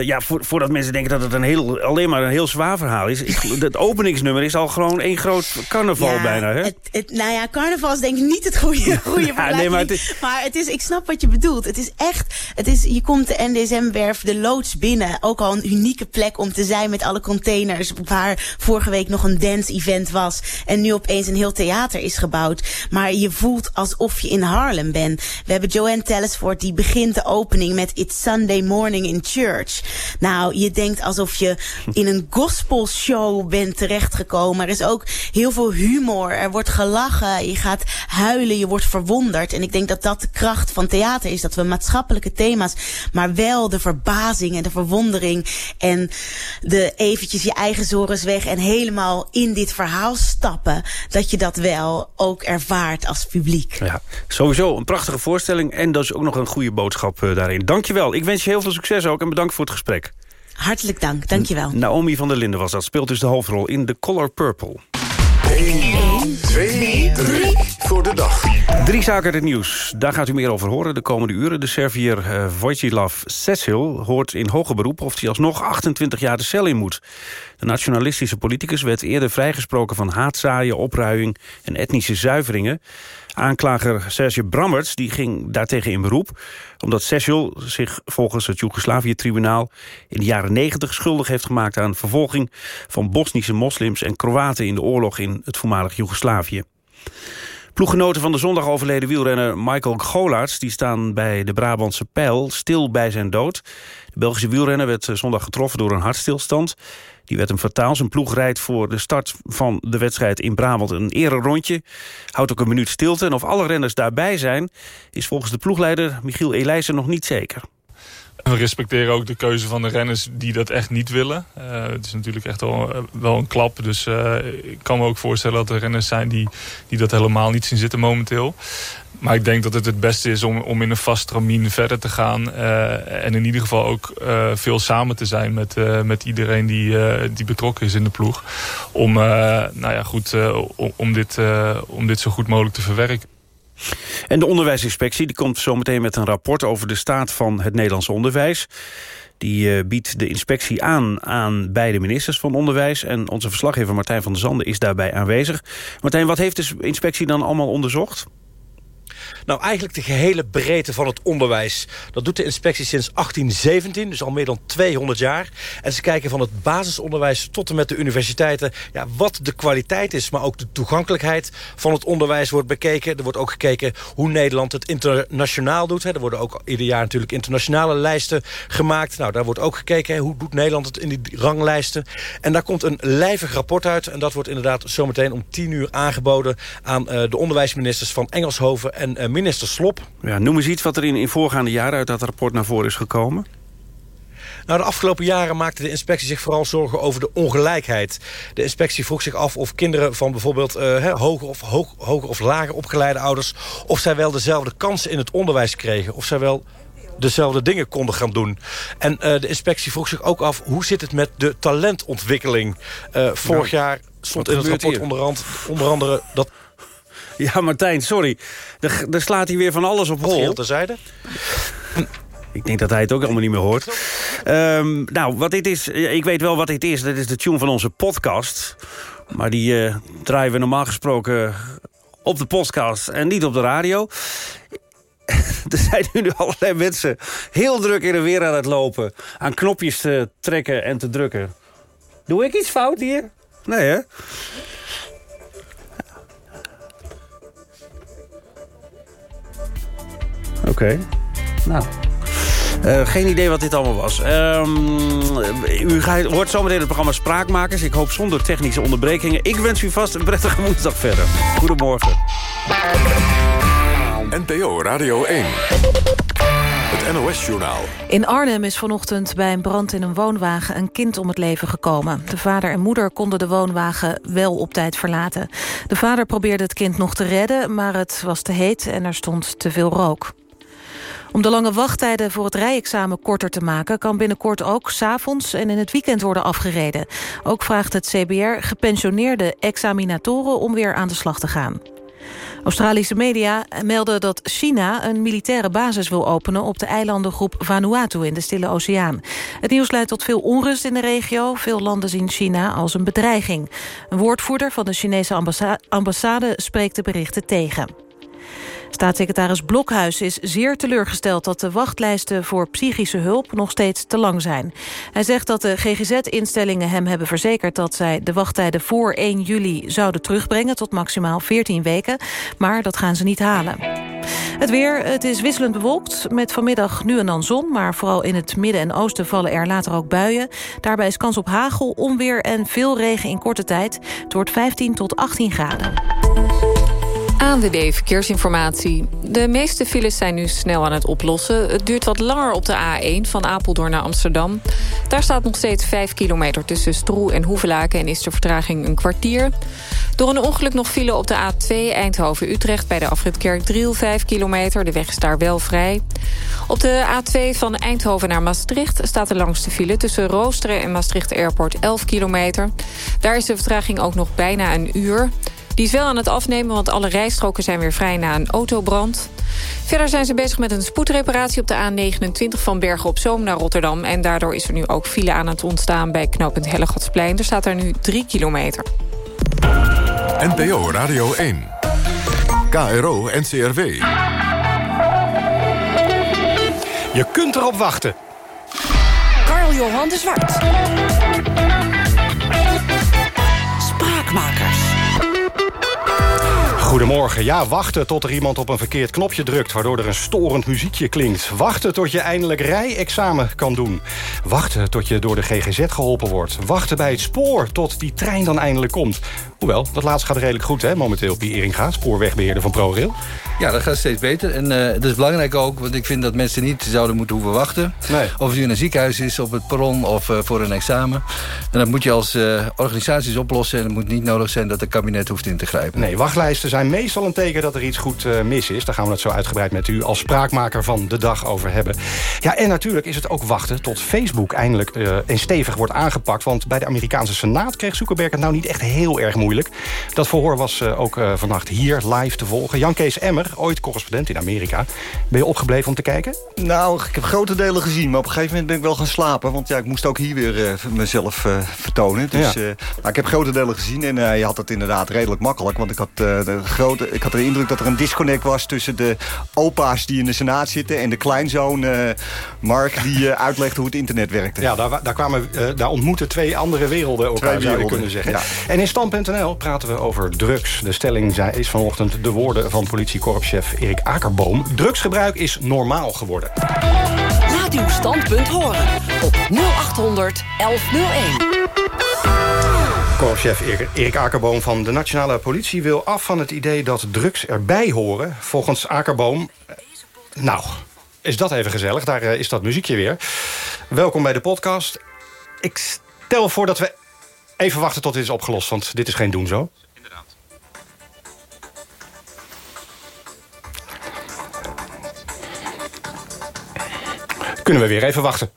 ja, voor, voordat mensen denken dat het een heel, alleen maar een heel zwaar verhaal is. Het openingsnummer is al gewoon één groot carnaval ja, bijna, hè? Het, het, nou ja, carnaval is denk ik niet het goede, goede Ja, nee, maar het is... maar het is, ik snap wat je bedoelt. Het is echt, het is, je komt de NDSM-werf, de loods binnen. Ook al een unieke plek om te zijn met alle containers. Waar vorige week nog een dance-event was. En nu opeens een heel theater is gebouwd. Maar je voelt alsof je in Harlem bent. We hebben Joanne Telesford, die begint de opening met It's Sunday Morning in Church. Nou, je denkt alsof je in een gospelshow bent terechtgekomen. Er is ook heel veel humor. Er wordt gelachen. Je gaat huilen. Je wordt verwonderd. En ik denk dat dat de kracht van theater is. Dat we maatschappelijke thema's, maar wel de verbazing en de verwondering. En de eventjes je eigen zorgen weg en helemaal in dit verhaal stappen. Dat je dat wel ook ervaart als publiek. Ja, sowieso een prachtige voorstelling. En dat is ook nog een goede boodschap uh, daarin. Dankjewel. Ik wens je heel veel succes ook. En bedankt voor het gesprek. Hartelijk dank, dankjewel. Naomi van der Linden was dat. Speelt dus de hoofdrol in The Color Purple. 1, 2, 3 voor de dag. Drie zaken uit het nieuws. Daar gaat u meer over horen de komende uren. De Servier uh, Wojcilav Cecil hoort in hoger beroep... of hij alsnog 28 jaar de cel in moet. De nationalistische politicus werd eerder vrijgesproken... van haatzaaien, opruiing en etnische zuiveringen. Aanklager Serge Brammerts die ging daartegen in beroep... omdat Cecil zich volgens het Joegoslavië-tribunaal... in de jaren 90 schuldig heeft gemaakt aan vervolging... van Bosnische moslims en Kroaten in de oorlog in het voormalig Joegoslavië. Ploeggenoten van de zondag overleden wielrenner Michael Golaerts... die staan bij de Brabantse Pijl stil bij zijn dood. De Belgische wielrenner werd zondag getroffen door een hartstilstand. Die werd hem fataal. Zijn ploeg rijdt voor de start van de wedstrijd in Brabant een rondje. Houdt ook een minuut stilte. En of alle renners daarbij zijn... is volgens de ploegleider Michiel Elijzen nog niet zeker. We respecteren ook de keuze van de renners die dat echt niet willen. Uh, het is natuurlijk echt wel, wel een klap. Dus uh, ik kan me ook voorstellen dat er renners zijn die, die dat helemaal niet zien zitten momenteel. Maar ik denk dat het het beste is om, om in een vast tramien verder te gaan. Uh, en in ieder geval ook veel samen te zijn met, met iedereen die, die betrokken is in de ploeg. Om, nou ja, goed, om, om, dit, om dit zo goed mogelijk te verwerken. En de onderwijsinspectie die komt zometeen met een rapport... over de staat van het Nederlands onderwijs. Die biedt de inspectie aan aan beide ministers van Onderwijs. En onze verslaggever Martijn van der Zanden is daarbij aanwezig. Martijn, wat heeft de inspectie dan allemaal onderzocht? Nou, eigenlijk de gehele breedte van het onderwijs. Dat doet de inspectie sinds 1817, dus al meer dan 200 jaar. En ze kijken van het basisonderwijs tot en met de universiteiten... Ja, wat de kwaliteit is, maar ook de toegankelijkheid van het onderwijs wordt bekeken. Er wordt ook gekeken hoe Nederland het internationaal doet. Er worden ook ieder jaar natuurlijk internationale lijsten gemaakt. Nou, daar wordt ook gekeken hoe doet Nederland het in die ranglijsten. En daar komt een lijvig rapport uit. En dat wordt inderdaad zometeen om 10 uur aangeboden... aan uh, de onderwijsministers van Engelshoven en uh, minister Slop. Ja, noem eens iets wat er in, in voorgaande jaren uit dat rapport naar voren is gekomen. Nou, de afgelopen jaren maakte de inspectie zich vooral zorgen over de ongelijkheid. De inspectie vroeg zich af of kinderen van bijvoorbeeld uh, hoger, of, hoog, hoger of lager opgeleide ouders... of zij wel dezelfde kansen in het onderwijs kregen. Of zij wel dezelfde dingen konden gaan doen. En uh, de inspectie vroeg zich ook af... hoe zit het met de talentontwikkeling? Uh, vorig nou, jaar stond in het rapport onder, onder andere... dat ja, Martijn, sorry. Er, er slaat hij weer van alles op hol. Wat terzijde? Ik denk dat hij het ook allemaal niet meer hoort. Um, nou, wat dit is, ik weet wel wat dit is. Dat is de tune van onze podcast. Maar die uh, draaien we normaal gesproken op de podcast en niet op de radio. er zijn nu allerlei mensen heel druk in de weer aan het lopen. Aan knopjes te trekken en te drukken. Doe ik iets fout hier? Nee, hè? Oké. Okay. Nou. Uh, geen idee wat dit allemaal was. Um, u gaat, hoort zometeen het programma Spraakmakers. Ik hoop zonder technische onderbrekingen. Ik wens u vast een prettige woensdag verder. Goedemorgen. NPO Radio 1. Het NOS-journaal. In Arnhem is vanochtend bij een brand in een woonwagen een kind om het leven gekomen. De vader en moeder konden de woonwagen wel op tijd verlaten. De vader probeerde het kind nog te redden, maar het was te heet en er stond te veel rook. Om de lange wachttijden voor het rijexamen korter te maken... kan binnenkort ook s'avonds en in het weekend worden afgereden. Ook vraagt het CBR gepensioneerde examinatoren om weer aan de slag te gaan. Australische media melden dat China een militaire basis wil openen... op de eilandengroep Vanuatu in de Stille Oceaan. Het nieuws leidt tot veel onrust in de regio. Veel landen zien China als een bedreiging. Een woordvoerder van de Chinese ambassa ambassade spreekt de berichten tegen. Staatssecretaris Blokhuis is zeer teleurgesteld dat de wachtlijsten voor psychische hulp nog steeds te lang zijn. Hij zegt dat de GGZ-instellingen hem hebben verzekerd dat zij de wachttijden voor 1 juli zouden terugbrengen tot maximaal 14 weken, maar dat gaan ze niet halen. Het weer, het is wisselend bewolkt, met vanmiddag nu en dan zon... maar vooral in het midden en oosten vallen er later ook buien. Daarbij is kans op hagel, onweer en veel regen in korte tijd. Het wordt 15 tot 18 graden. ANWB Verkeersinformatie. De meeste files zijn nu snel aan het oplossen. Het duurt wat langer op de A1 van Apeldoorn naar Amsterdam. Daar staat nog steeds 5 kilometer tussen Stroe en Hoevelaken... en is de vertraging een kwartier. Door een ongeluk nog file op de A2 Eindhoven-Utrecht... bij de afrit Kerkdriel 5 kilometer. De weg is daar wel vrij. Op de A2 van Eindhoven naar Maastricht staat de langste file... tussen Roosteren en Maastricht Airport 11 kilometer. Daar is de vertraging ook nog bijna een uur... Die is wel aan het afnemen, want alle rijstroken zijn weer vrij na een autobrand. Verder zijn ze bezig met een spoedreparatie op de A29 van Bergen op Zoom naar Rotterdam. En daardoor is er nu ook file aan het ontstaan bij knooppunt Hellegatsplein. Er staat er nu 3 kilometer. NPO Radio 1. KRO NCRW. Je kunt erop wachten. Carl-Johan de Zwart. Goedemorgen. Ja, wachten tot er iemand op een verkeerd knopje drukt... waardoor er een storend muziekje klinkt. Wachten tot je eindelijk rijexamen kan doen. Wachten tot je door de GGZ geholpen wordt. Wachten bij het spoor tot die trein dan eindelijk komt. Hoewel, dat laatste gaat redelijk goed, hè, momenteel. Pie Eringa, spoorwegbeheerder van ProRail. Ja, dat gaat steeds beter. En uh, dat is belangrijk ook, want ik vind dat mensen niet zouden moeten hoeven wachten. Nee. Of het nu in een ziekenhuis is, op het perron of uh, voor een examen. En dat moet je als uh, organisaties oplossen. En het moet niet nodig zijn dat het kabinet hoeft in te grijpen. Nee, wachtlijsten zijn meestal een teken dat er iets goed mis is. Daar gaan we het zo uitgebreid met u als spraakmaker van de dag over hebben. Ja, en natuurlijk is het ook wachten tot Facebook eindelijk en stevig wordt aangepakt. Want bij de Amerikaanse Senaat kreeg Zuckerberg het nou niet echt heel erg moeilijk. Dat verhoor was ook vannacht hier live te volgen. Jan Kees Emmer, ooit correspondent in Amerika. Ben je opgebleven om te kijken? Nou, ik heb grote delen gezien. Maar op een gegeven moment ben ik wel gaan slapen. Want ja, ik moest ook hier weer uh, mezelf uh, vertonen. Dus ja. uh, nou, ik heb grote delen gezien. En je had het inderdaad redelijk makkelijk. Want ik had, de, grote, ik had de indruk dat er een disconnect was... tussen de opa's die in de Senaat zitten... en de kleinzoon Mark die uitlegde hoe het internet werkte. Ja, daar, daar, kwamen, daar ontmoeten twee andere werelden elkaar, twee werelden. zou je kunnen zeggen. Ja. En in Stand.nl praten we over drugs. De stelling is vanochtend de woorden van politiekorpschef Erik Akerboom. Drugsgebruik is normaal geworden. Laat uw standpunt horen op 0800 1101. Korpschef Erik Akerboom van de Nationale Politie wil af van het idee dat drugs erbij horen. Volgens Akerboom... Nou, is dat even gezellig. Daar is dat muziekje weer. Welkom bij de podcast. Ik stel voor dat we even wachten tot dit is opgelost, want dit is geen doen zo. Kunnen we weer even wachten.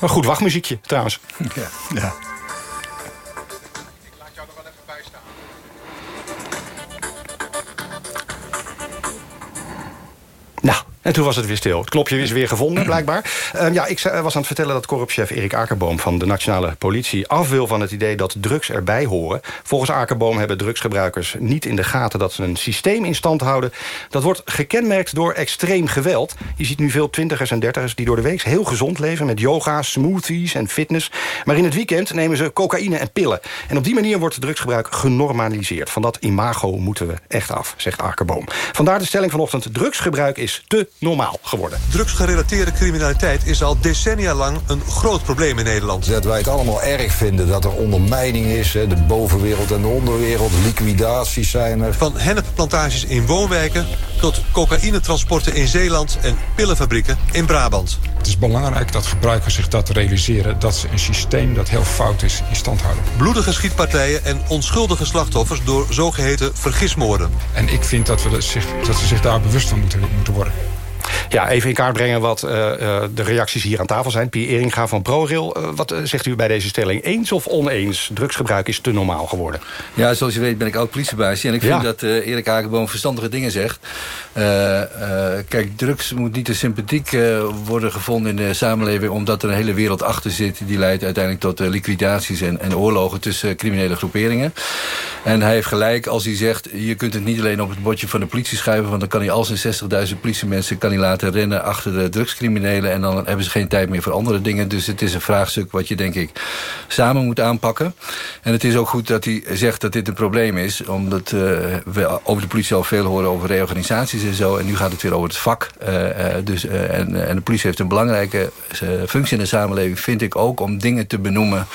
Een goed wachtmuziekje, trouwens. Ja, ja. En toen was het weer stil. Het klopje is weer gevonden, blijkbaar. Uh, ja, ik was aan het vertellen dat korpschef Erik Akerboom... van de Nationale Politie af wil van het idee dat drugs erbij horen. Volgens Akerboom hebben drugsgebruikers niet in de gaten... dat ze een systeem in stand houden. Dat wordt gekenmerkt door extreem geweld. Je ziet nu veel twintigers en dertigers die door de week heel gezond leven... met yoga, smoothies en fitness. Maar in het weekend nemen ze cocaïne en pillen. En op die manier wordt drugsgebruik genormaliseerd. Van dat imago moeten we echt af, zegt Akerboom. Vandaar de stelling vanochtend. Drugsgebruik is te normaal geworden. Drugsgerelateerde criminaliteit is al decennia lang een groot probleem in Nederland. Dat wij het allemaal erg vinden dat er ondermijning is, de bovenwereld en de onderwereld, liquidaties zijn er. Van hennepplantages in woonwijken tot cocaïnetransporten in Zeeland en pillenfabrieken in Brabant. Het is belangrijk dat gebruikers zich dat realiseren... dat ze een systeem dat heel fout is in stand houden. Bloedige schietpartijen en onschuldige slachtoffers door zogeheten vergismoorden. En ik vind dat, we dat, zich, dat ze zich daar bewust van moeten, moeten worden. Ja, even in kaart brengen wat eh, eh, de reacties hier aan tafel zijn. Pierre Eringa van ProRail. Eh, wat zegt u bij deze stelling? Eens of oneens? Drugsgebruik is te normaal geworden. Ja, zoals je weet ben ik ook politiebaasje. En ik vind Ja. dat Erik Hakenboom verstandige dingen zegt. Kijk, drugs moet niet te sympathiek worden gevonden in de samenleving... omdat er een hele wereld achter zit... die leidt uiteindelijk tot liquidaties en, en oorlogen tussen criminele groeperingen. En hij heeft gelijk als hij zegt... je kunt het niet alleen op het bordje van de politie schuiven... want dan kan hij al zijn 60.000 politiemensen kan laten rennen achter de drugscriminelen... en dan hebben ze geen tijd meer voor andere dingen. Dus het is een vraagstuk wat je denk ik samen moet aanpakken. En het is ook goed dat hij zegt dat dit een probleem is... omdat eh, we over de politie al veel horen over reorganisaties en zo... en nu gaat het weer over het vak. Eh, eh, dus, en, en de politie heeft een belangrijke functie in de samenleving... vind ik ook om dingen te benoemen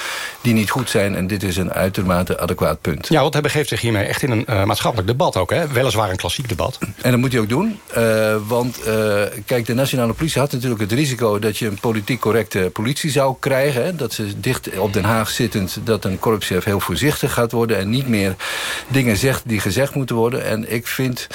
die niet goed zijn. En dit is een uitermate adequaat punt. Ja, want hij begeeft zich hiermee echt in een maatschappelijk debat ook. Hè? Weliswaar een klassiek debat. En dat moet hij ook doen. want kijk, de nationale politie had natuurlijk het risico... dat je een politiek correcte politie zou krijgen. Hè? Dat ze dicht op Den Haag zittend... dat een korpschef heel voorzichtig gaat worden... en niet meer dingen zegt die gezegd moeten worden. En ik vind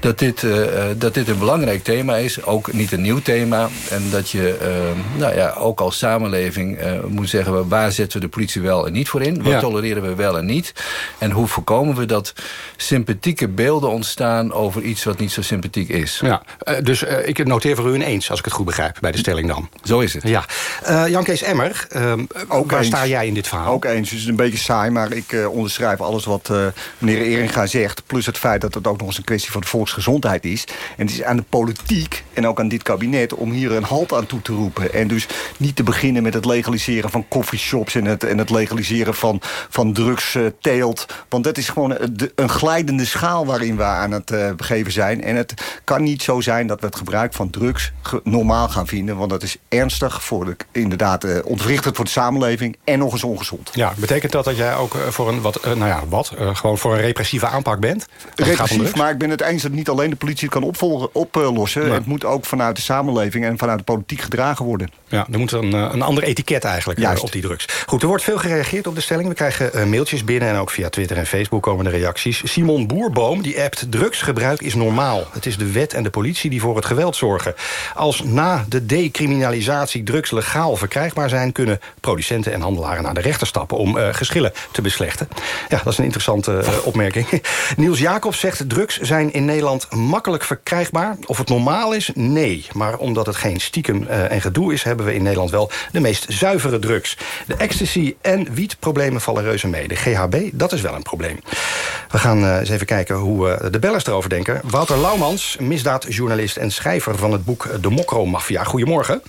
dat dit, eh, eh, dat dit een belangrijk thema is. Ook niet een nieuw thema. En dat je eh, nou ja, ook als samenleving eh, moet zeggen... waar zetten we de politie wel en niet voor in? Wat Ja. tolereren we wel en niet? En hoe voorkomen we dat sympathieke beelden ontstaan... over iets wat niet zo sympathiek is? Ja, eh, dus eh, ik noteer voor u een eens, als ik het goed begrijp, bij de stelling dan. Zo is het. Ja. Eh, Jan Kees Emmer, ehm, waar eens. sta jij in dit verhaal? Ook eens. Het is een beetje saai, maar ik eh, onderschrijf alles wat eh, meneer Eringa zegt. Plus het feit dat het ook nog eens een kwestie van de volksgezondheid is. En het is aan de politiek en ook aan dit kabinet om hier een halt aan toe te roepen. En dus niet te beginnen met het legaliseren van coffeeshops... en het, en het legaliseren van, van drugs, eh, teelt. Want dat is gewoon een, een glijdende schaal waarin we aan het eh, begeven zijn. En het kan niet zo zijn dat we het gebruik van drugs normaal gaan vinden. Want dat is ernstig voor de, inderdaad eh, ontwrichtend voor de samenleving... en nog eens ongezond. Ja, betekent dat dat jij ook eh, voor een wat, eh, nou ja, wat, gewoon voor een repressieve aanpak bent? Repressief, maar ik ben het eens dat niet alleen de politie het kan opvolgen, oplossen. Nee. Het moet ook vanuit de samenleving en vanuit de politiek gedragen worden. Ja, er moet een, een ander etiket eigenlijk Juist. op die drugs. Goed, er wordt veel gereageerd op de stelling. We krijgen mailtjes binnen en ook via Twitter en Facebook komen de reacties. Simon Boerboom die appt... drugsgebruik is normaal. Het is de wet en de politie die voor het geweld zorgen. Als na de decriminalisatie drugs legaal verkrijgbaar zijn... kunnen producenten en handelaren naar de rechter stappen... om eh, geschillen te beslechten. Ja, dat is een interessante eh, opmerking. Niels Jacobs zegt... drugs zijn in Nederland makkelijk verkrijgbaar. Of het normaal is? Nee. Maar omdat het geen stiekem eh, en gedoe is... hebben we in Nederland wel de meest zuivere drugs. De ecstasy- en wietproblemen vallen reuze mee. De GHB, dat is wel een probleem. We gaan eens even kijken hoe de bellers erover denken. Wouter Laumans, misdaadjournalist en schrijver van het boek De Mokro-mafia. Goedemorgen.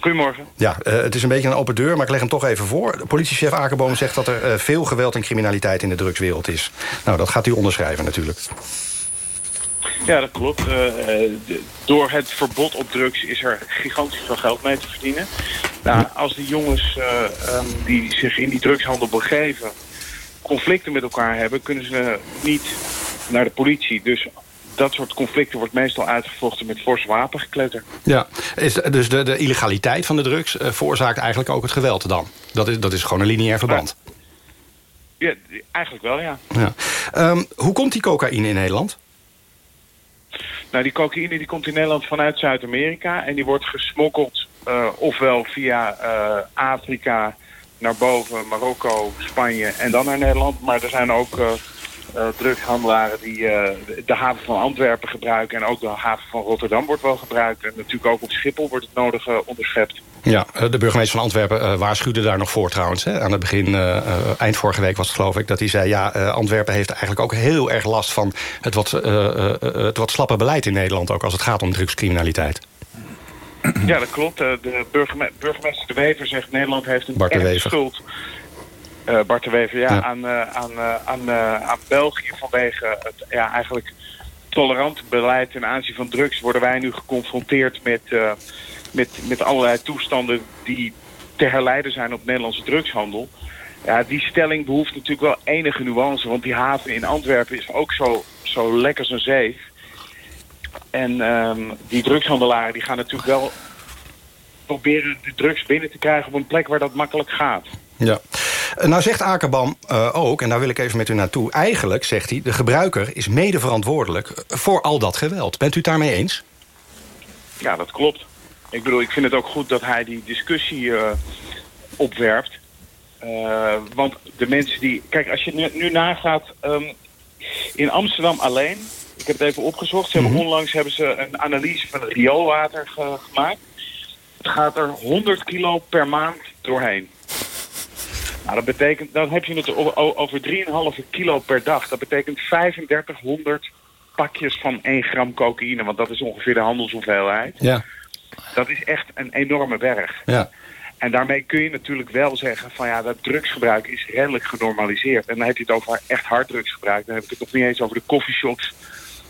Goedemorgen. Ja, eh, het is een beetje een open deur, maar ik leg hem toch even voor. De politiechef Akerboom zegt dat er eh, veel geweld en criminaliteit in de drugswereld is. Nou, dat gaat u onderschrijven natuurlijk. Ja, dat klopt. Eh, de- door het verbod op drugs is er gigantisch veel geld mee te verdienen. Nou, als die jongens eh, ehm, die zich in die drugshandel begeven conflicten met elkaar hebben, kunnen ze niet naar de politie. Dus dat soort conflicten wordt meestal uitgevochten met fors wapengekletter. Ja, is, dus de, de illegaliteit van de drugs eh, veroorzaakt eigenlijk ook het geweld dan? Dat is, dat is gewoon een lineair verband. Ja, eigenlijk wel, ja. Ja. Ehm, hoe komt die cocaïne in Nederland? Nou, die cocaïne die komt in Nederland vanuit Zuid-Amerika en die wordt gesmokkeld eh, ofwel via eh, Afrika naar boven, Marokko, Spanje en dan naar Nederland. Maar er zijn ook eh, eh, drugshandelaren die eh, de- haven van Antwerpen gebruiken en ook de haven van Rotterdam wordt wel gebruikt. En natuurlijk ook op Schiphol wordt het nodige onderschept. Ja, eh, de burgemeester van Antwerpen eh, waarschuwde daar nog voor trouwens. Hè. Aan het begin, eh, eh, eind vorige week was het geloof ik... dat hij zei, ja, eh, Antwerpen heeft eigenlijk ook heel erg last... van het wat, eh, eh, eh, het wat slappe beleid in Nederland... ook als het gaat om drugscriminaliteit. Ja, dat klopt. Eh, De burgemeester De Wever zegt Nederland heeft een Bart de schuld. Eh, Bart de Wever, ja, Ja. Aan, eh, aan, eh, aan, aan België vanwege het ja, eigenlijk tolerant beleid ten aanzien van drugs worden wij nu geconfronteerd met, met, met allerlei toestanden die te herleiden zijn op Nederlandse drugshandel. Ja, die stelling behoeft natuurlijk wel enige nuance, want die haven in Antwerpen is ook zo, zo lekker als een zeef. En ehm, die drugshandelaren die gaan natuurlijk wel proberen de drugs binnen te krijgen op een plek waar dat makkelijk gaat. Ja. Nou zegt Akerbam eh, ook, en daar wil ik even met u naartoe... eigenlijk, zegt hij, de gebruiker is mede verantwoordelijk... voor al dat geweld. Bent u het daarmee eens? Ja, dat klopt. Ik bedoel, ik vind het ook goed dat hij die discussie eh, opwerpt. Eh, want de mensen die... Kijk, als je nu, nu nagaat... ehm, in Amsterdam alleen... Ik heb het even opgezocht. Ze hebben onlangs hebben ze een analyse van het rioolwater ge- gemaakt. Het gaat er 100 kilo per maand doorheen. Nou, dat betekent... Dan heb je het over 3,5 kilo per dag. Dat betekent 3500 pakjes van 1 gram cocaïne. Want dat is ongeveer de handelshoeveelheid. Ja. Dat is echt een enorme berg. Ja. En daarmee kun je natuurlijk wel zeggen van ja, dat drugsgebruik is redelijk genormaliseerd. En dan heb je het over echt harddrugsgebruik. Dan heb ik het nog niet eens over de coffeeshops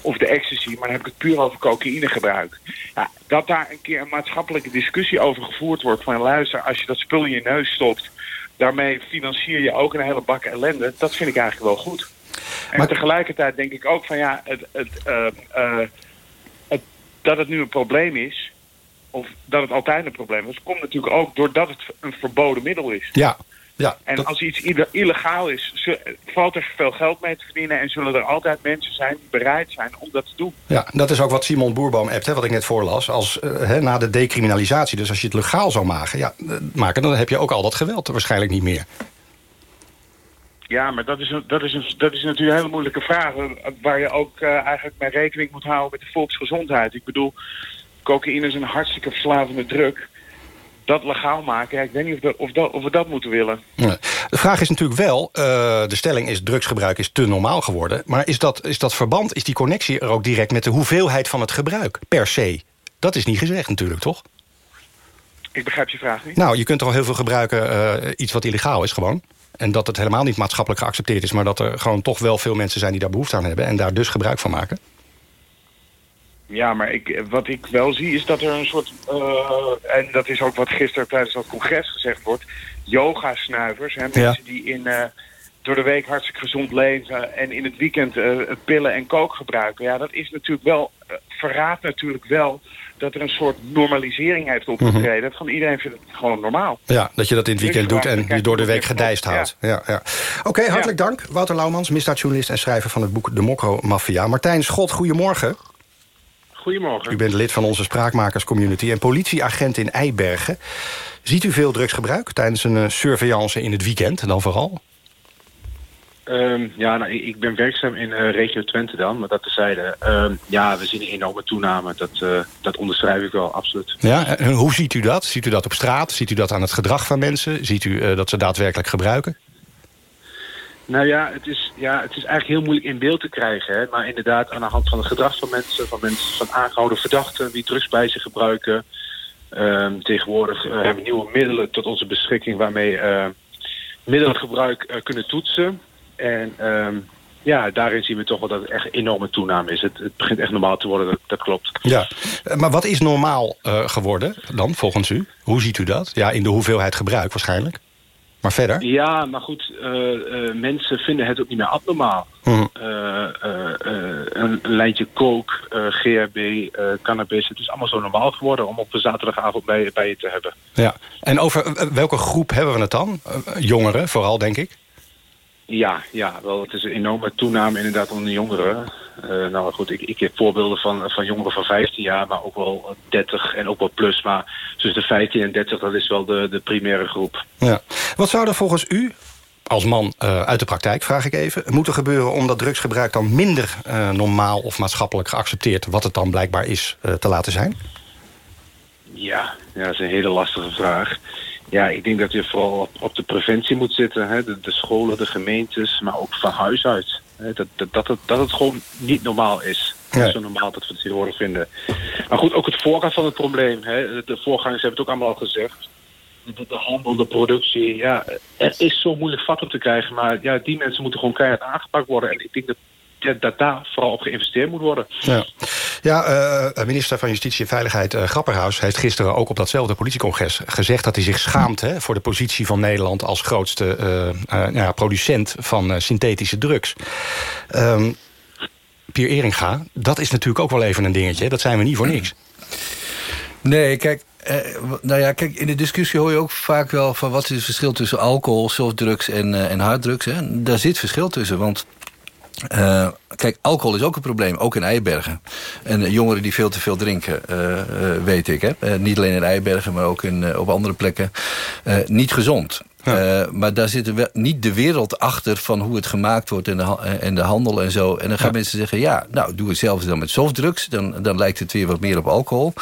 of de ecstasy, maar dan heb ik het puur over cocaïnegebruik. Ja, dat daar een keer een maatschappelijke discussie over gevoerd wordt van luister, als je dat spul in je neus stopt, daarmee financier je ook een hele bak ellende. Dat vind ik eigenlijk wel goed. En tegelijkertijd denk ik ook van ja, het, het, eh, eh, het, dat het nu een probleem is, of dat het altijd een probleem is, komt natuurlijk ook doordat het een verboden middel is. Ja, ja. En als iets ille- illegaal is, valt er veel geld mee te verdienen en zullen er altijd mensen zijn die bereid zijn om dat te doen. Ja, dat is ook wat Simon Boerboom appt, hè, wat ik net voorlas. Als, eh, hè, na de decriminalisatie, dus als je het legaal zou maken, ja, eh, maken... dan heb je ook al dat geweld waarschijnlijk niet meer. Ja, maar dat is, een, dat, is een, dat is natuurlijk een hele moeilijke vraag. eh, Waar je ook eigenlijk mee rekening moet houden met de volksgezondheid. Ik bedoel, cocaïne is een hartstikke verslavende druk. Dat legaal maken, ja, ik weet niet of, dat, of, dat, of we dat moeten willen. Ja. De vraag is natuurlijk wel, eh, de stelling is drugsgebruik is te normaal geworden. Maar is dat, is dat verband, is die connectie er ook direct met de hoeveelheid van het gebruik per se? Dat is niet gezegd natuurlijk, toch? Ik begrijp je vraag niet. Nou, je kunt toch al heel veel gebruiken, eh, iets wat illegaal is gewoon. En dat het helemaal niet maatschappelijk geaccepteerd is... maar dat er gewoon toch wel veel mensen zijn die daar behoefte aan hebben... en daar dus gebruik van maken. Ja, maar ik, wat ik wel zie is dat er een soort... eh, en dat is ook wat gisteren tijdens dat congres gezegd wordt... yoga-snuivers, hè, mensen Ja. die in, eh, door de week hartstikke gezond leven... en in het weekend eh, pillen en kook gebruiken. Ja, dat is natuurlijk wel... verraadt natuurlijk wel dat er een soort normalisering heeft opgetreden. Van iedereen vindt het gewoon normaal. Ja, dat je dat in het weekend doet en je door de week gedijst Ja. houdt. Ja, ja. Oké, hartelijk dank. Wouter Laumans, misdaadjournalist en schrijver van het boek De Mokro Mafia. Martijn Schot, goedemorgen. Goedemorgen. U bent lid van onze spraakmakerscommunity en politieagent in Eibergen. Ziet u veel drugsgebruik tijdens een eh, surveillance in het weekend dan vooral? Ehm, ja, nou, ik, ben werkzaam in eh, regio Twente dan, maar dat tezijde. Ehm ja, we zien een enorme toename. Dat, eh, dat onderschrijf ik wel, absoluut. Ja, en hoe ziet u dat? Ziet u dat op straat? Ziet u dat aan het gedrag van mensen? Ziet u dat ze daadwerkelijk gebruiken? Nou ja, het is, ja, het is eigenlijk heel moeilijk in beeld te krijgen. Hè? Maar inderdaad, aan de hand van het gedrag van mensen... van mensen van aangehouden verdachten die drugs bij zich gebruiken... ehm, tegenwoordig eh, hebben we nieuwe middelen tot onze beschikking... waarmee eh middelengebruik eh, kunnen toetsen. En ehm, ja, daarin zien we toch wel dat het echt een enorme toename is. Het, het begint echt normaal te worden, dat, dat klopt. Ja, maar wat is normaal geworden dan, volgens u? Hoe ziet u dat? Ja, in de hoeveelheid gebruik waarschijnlijk. Maar verder? Ja, maar goed, eh, eh, mensen vinden het ook niet meer abnormaal. Mhm. Eh, een, lijntje coke, eh, GHB, cannabis. Het is allemaal zo normaal geworden om op een zaterdagavond bij, bij je te hebben. Ja. En over welke groep hebben we het dan? Jongeren vooral, denk ik. Ja, ja, wel, het is een enorme toename inderdaad onder de jongeren. Eh, nou goed, ik, ik heb voorbeelden van, van jongeren van 15 jaar, maar ook wel 30 en ook wel plus. Maar tussen de 15 en 30, dat is wel de, de primaire groep. Ja. Wat zou er volgens u, als man eh, uit de praktijk, vraag ik even... moeten gebeuren om dat drugsgebruik dan minder eh, normaal of maatschappelijk geaccepteerd... wat het dan blijkbaar is, te laten zijn? Ja, ja, dat is een hele lastige vraag. Ja, ik denk dat je vooral op, op de preventie moet zitten. Hè? De, de scholen, de gemeentes, maar ook van huis uit. Hè? Dat, dat, dat, het, dat het gewoon niet normaal is. Nee. Zo normaal dat we het tegenwoordig vinden. Maar goed, ook het voorgaan van het probleem. Hè? De voorgangers hebben het ook allemaal al gezegd. De, de handel, de productie. Ja, er is zo moeilijk vat op te krijgen. Maar ja, die mensen moeten gewoon keihard aangepakt worden. En ik denk dat, dat daar vooral op geïnvesteerd moet worden. Ja, ja eh, minister van Justitie en Veiligheid uh, Grapperhaus... heeft gisteren ook op datzelfde politiecongres gezegd... dat hij zich schaamt hè, voor de positie van Nederland... als grootste uh, uh, ja, producent van synthetische drugs. Um, Pier Eringa, dat is natuurlijk ook wel even een dingetje. Dat zijn we niet voor niks. Nee, kijk, eh, nou ja, kijk, in de discussie hoor je ook vaak wel... van wat is het verschil tussen alcohol, softdrugs en, uh, en harddrugs. Hè? Daar zit verschil tussen, want Eh, kijk, alcohol is ook een probleem, ook in Eibergen. En eh, jongeren die veel te veel drinken, eh, weet ik. Hè? Niet alleen in Eibergen, maar ook in, op andere plekken. Niet gezond. Eh, maar daar zit wel niet de wereld achter van hoe het gemaakt wordt en de, en de handel en zo. En dan gaan mensen zeggen, ja, nou, doe het zelfs dan met softdrugs. Dan, dan lijkt het weer wat meer op alcohol.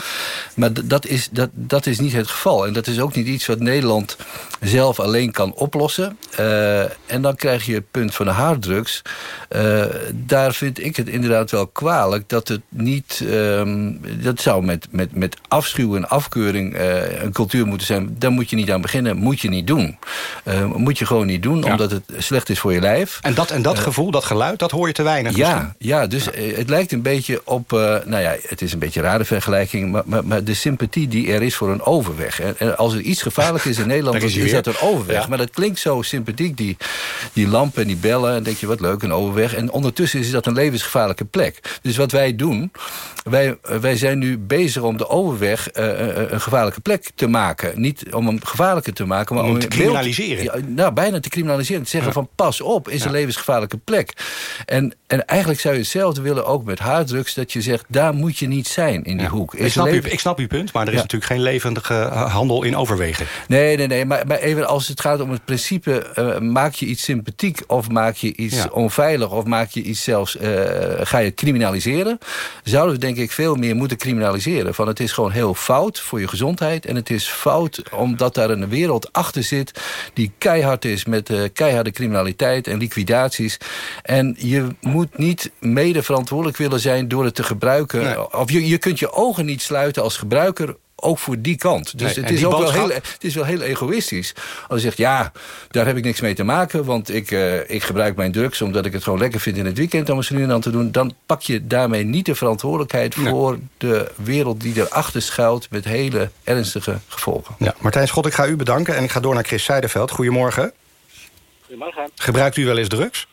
Maar dat is, dat, dat is niet het geval. En dat is ook niet iets wat Nederland zelf alleen kan oplossen. Eh, en dan krijg je het punt van de harddrugs. Eh, daar vind ik het inderdaad wel kwalijk dat het niet... ehm, dat zou met, met, met afschuw en afkeuring een cultuur moeten zijn. Daar moet je niet aan beginnen, moet je niet doen. Eh, moet je gewoon niet doen, omdat het slecht is voor je lijf. En dat, en dat Eh, gevoel, dat geluid, dat hoor je te weinig ja, misschien. ja, dus eh, het lijkt een beetje op... nou ja, het is een beetje een rare vergelijking... maar, maar, maar de sympathie die er is voor een overweg. En, en als er iets gevaarlijk is in Nederland... Is dan is dat een overweg. Ja. Maar dat klinkt zo sympathiek, die, die lampen en die bellen. En dan denk je, wat leuk, een overweg. En ondertussen is dat een levensgevaarlijke plek. Dus wat wij doen... wij, wij zijn nu bezig om de overweg een gevaarlijke plek te maken. Niet om hem gevaarlijker te maken, maar Om om, te criminaliseren. Ja, nou, bijna te criminaliseren. Te zeggen van pas op, is een levensgevaarlijke plek. En, en eigenlijk zou je hetzelfde willen ook met harddrugs. Dat je zegt, daar moet je niet zijn in die hoek. Ik snap, u, leven- ik snap uw punt, maar er is natuurlijk geen levendige eh, handel in overwegen. Nee, nee, nee. Maar, maar even als het gaat om het principe... eh, maak je iets sympathiek of maak je iets onveilig... of maak je iets zelfs... eh, ga je het criminaliseren... zouden we denk ik veel meer moeten criminaliseren. Van het is gewoon heel fout voor je gezondheid... en het is fout omdat daar een wereld achter zit... die keihard is met eh, keiharde criminaliteit en liquidaties. En je moet niet mede verantwoordelijk willen zijn... door het te gebruiken. Of je, je kunt je ogen niet sluiten als gebruiker ook voor die kant. Dus Nee, het is die ook wel heel, het is wel heel egoïstisch. Als je zegt, ja, daar heb ik niks mee te maken... want ik, eh, ik gebruik mijn drugs omdat ik het gewoon lekker vind in het weekend... om eens nu en dan te doen, dan pak je daarmee niet de verantwoordelijkheid... voor de wereld die erachter schuilt met hele ernstige gevolgen. Ja, Martijn Schot, ik ga u bedanken en ik ga door naar Chris Zijderveld. Goedemorgen. Goedemorgen. Gebruikt u wel eens drugs?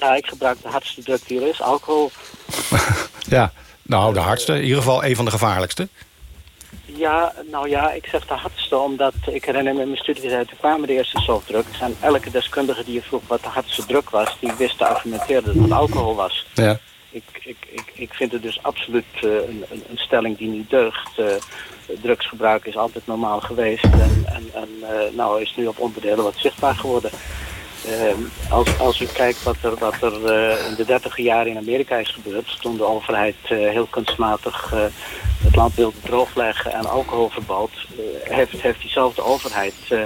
Nou, ik gebruik de hardste druk die er is, alcohol. Ja, nou, de hardste. In ieder geval een van de gevaarlijkste. Ja, nou ja, ik zeg de hardste omdat ik herinner me in mijn studietijd, toen kwamen de eerste softdrugs. En elke deskundige die je vroeg wat de hardste druk was, die wist te argumenteren dat het alcohol was. Ja. Ik, ik, ik, ik vind het dus absoluut eh, een, een, een stelling die niet deugt. Eh, drugsgebruik is altijd normaal geweest en, en, en eh, nou is nu op onderdelen wat zichtbaar geworden. Eh, als, als u kijkt wat er, wat er eh, in de dertiger jaren in Amerika is gebeurd, toen de overheid eh, heel kunstmatig eh, het land wilde droogleggen en alcoholverbod, eh, heeft, heeft diezelfde overheid eh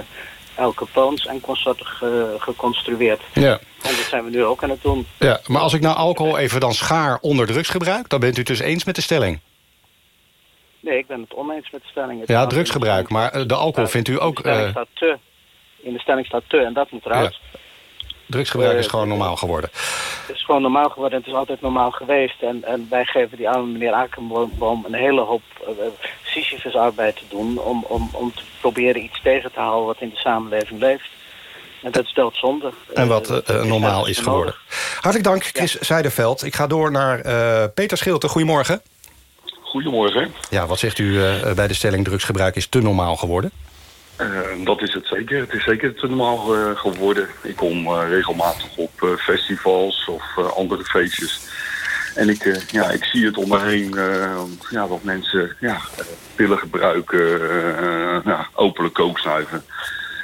El Capone's en consorten ge- geconstrueerd. Ja. En dat zijn we nu ook aan het doen. ja. Maar als ik nou alcohol even dan schaar onder drugsgebruik... dan bent u het dus eens met de stelling. Nee, ik ben het oneens met de stelling. Het Ja, drugsgebruik. Maar de alcohol vindt u ook... In de stelling staat te. In de stelling staat te en dat moet eruit. Drugsgebruik is eh, gewoon normaal geworden. Het is gewoon normaal geworden. Het is altijd normaal geweest. En, en wij geven die arme meneer Akenboom een hele hoop uh, Sisyphus-arbeid te doen... Om, om, om te proberen iets tegen te houden wat in de samenleving leeft. En dat is doodzonde. En wat eh, eh, normaal is geworden. Hartelijk dank, Chris Zijderveld. Ik ga door naar eh, Peter Schilte. Goedemorgen. Goedemorgen. Ja, wat zegt u eh, bij de stelling drugsgebruik is te normaal geworden? Eh, dat is het zeker. Het is zeker te normaal eh, geworden. Ik kom eh, regelmatig op eh, festivals of andere feestjes. En ik, ja, ik zie het om me heen ja, dat mensen ja, pillen gebruiken, ja, openlijk kooksnuiven.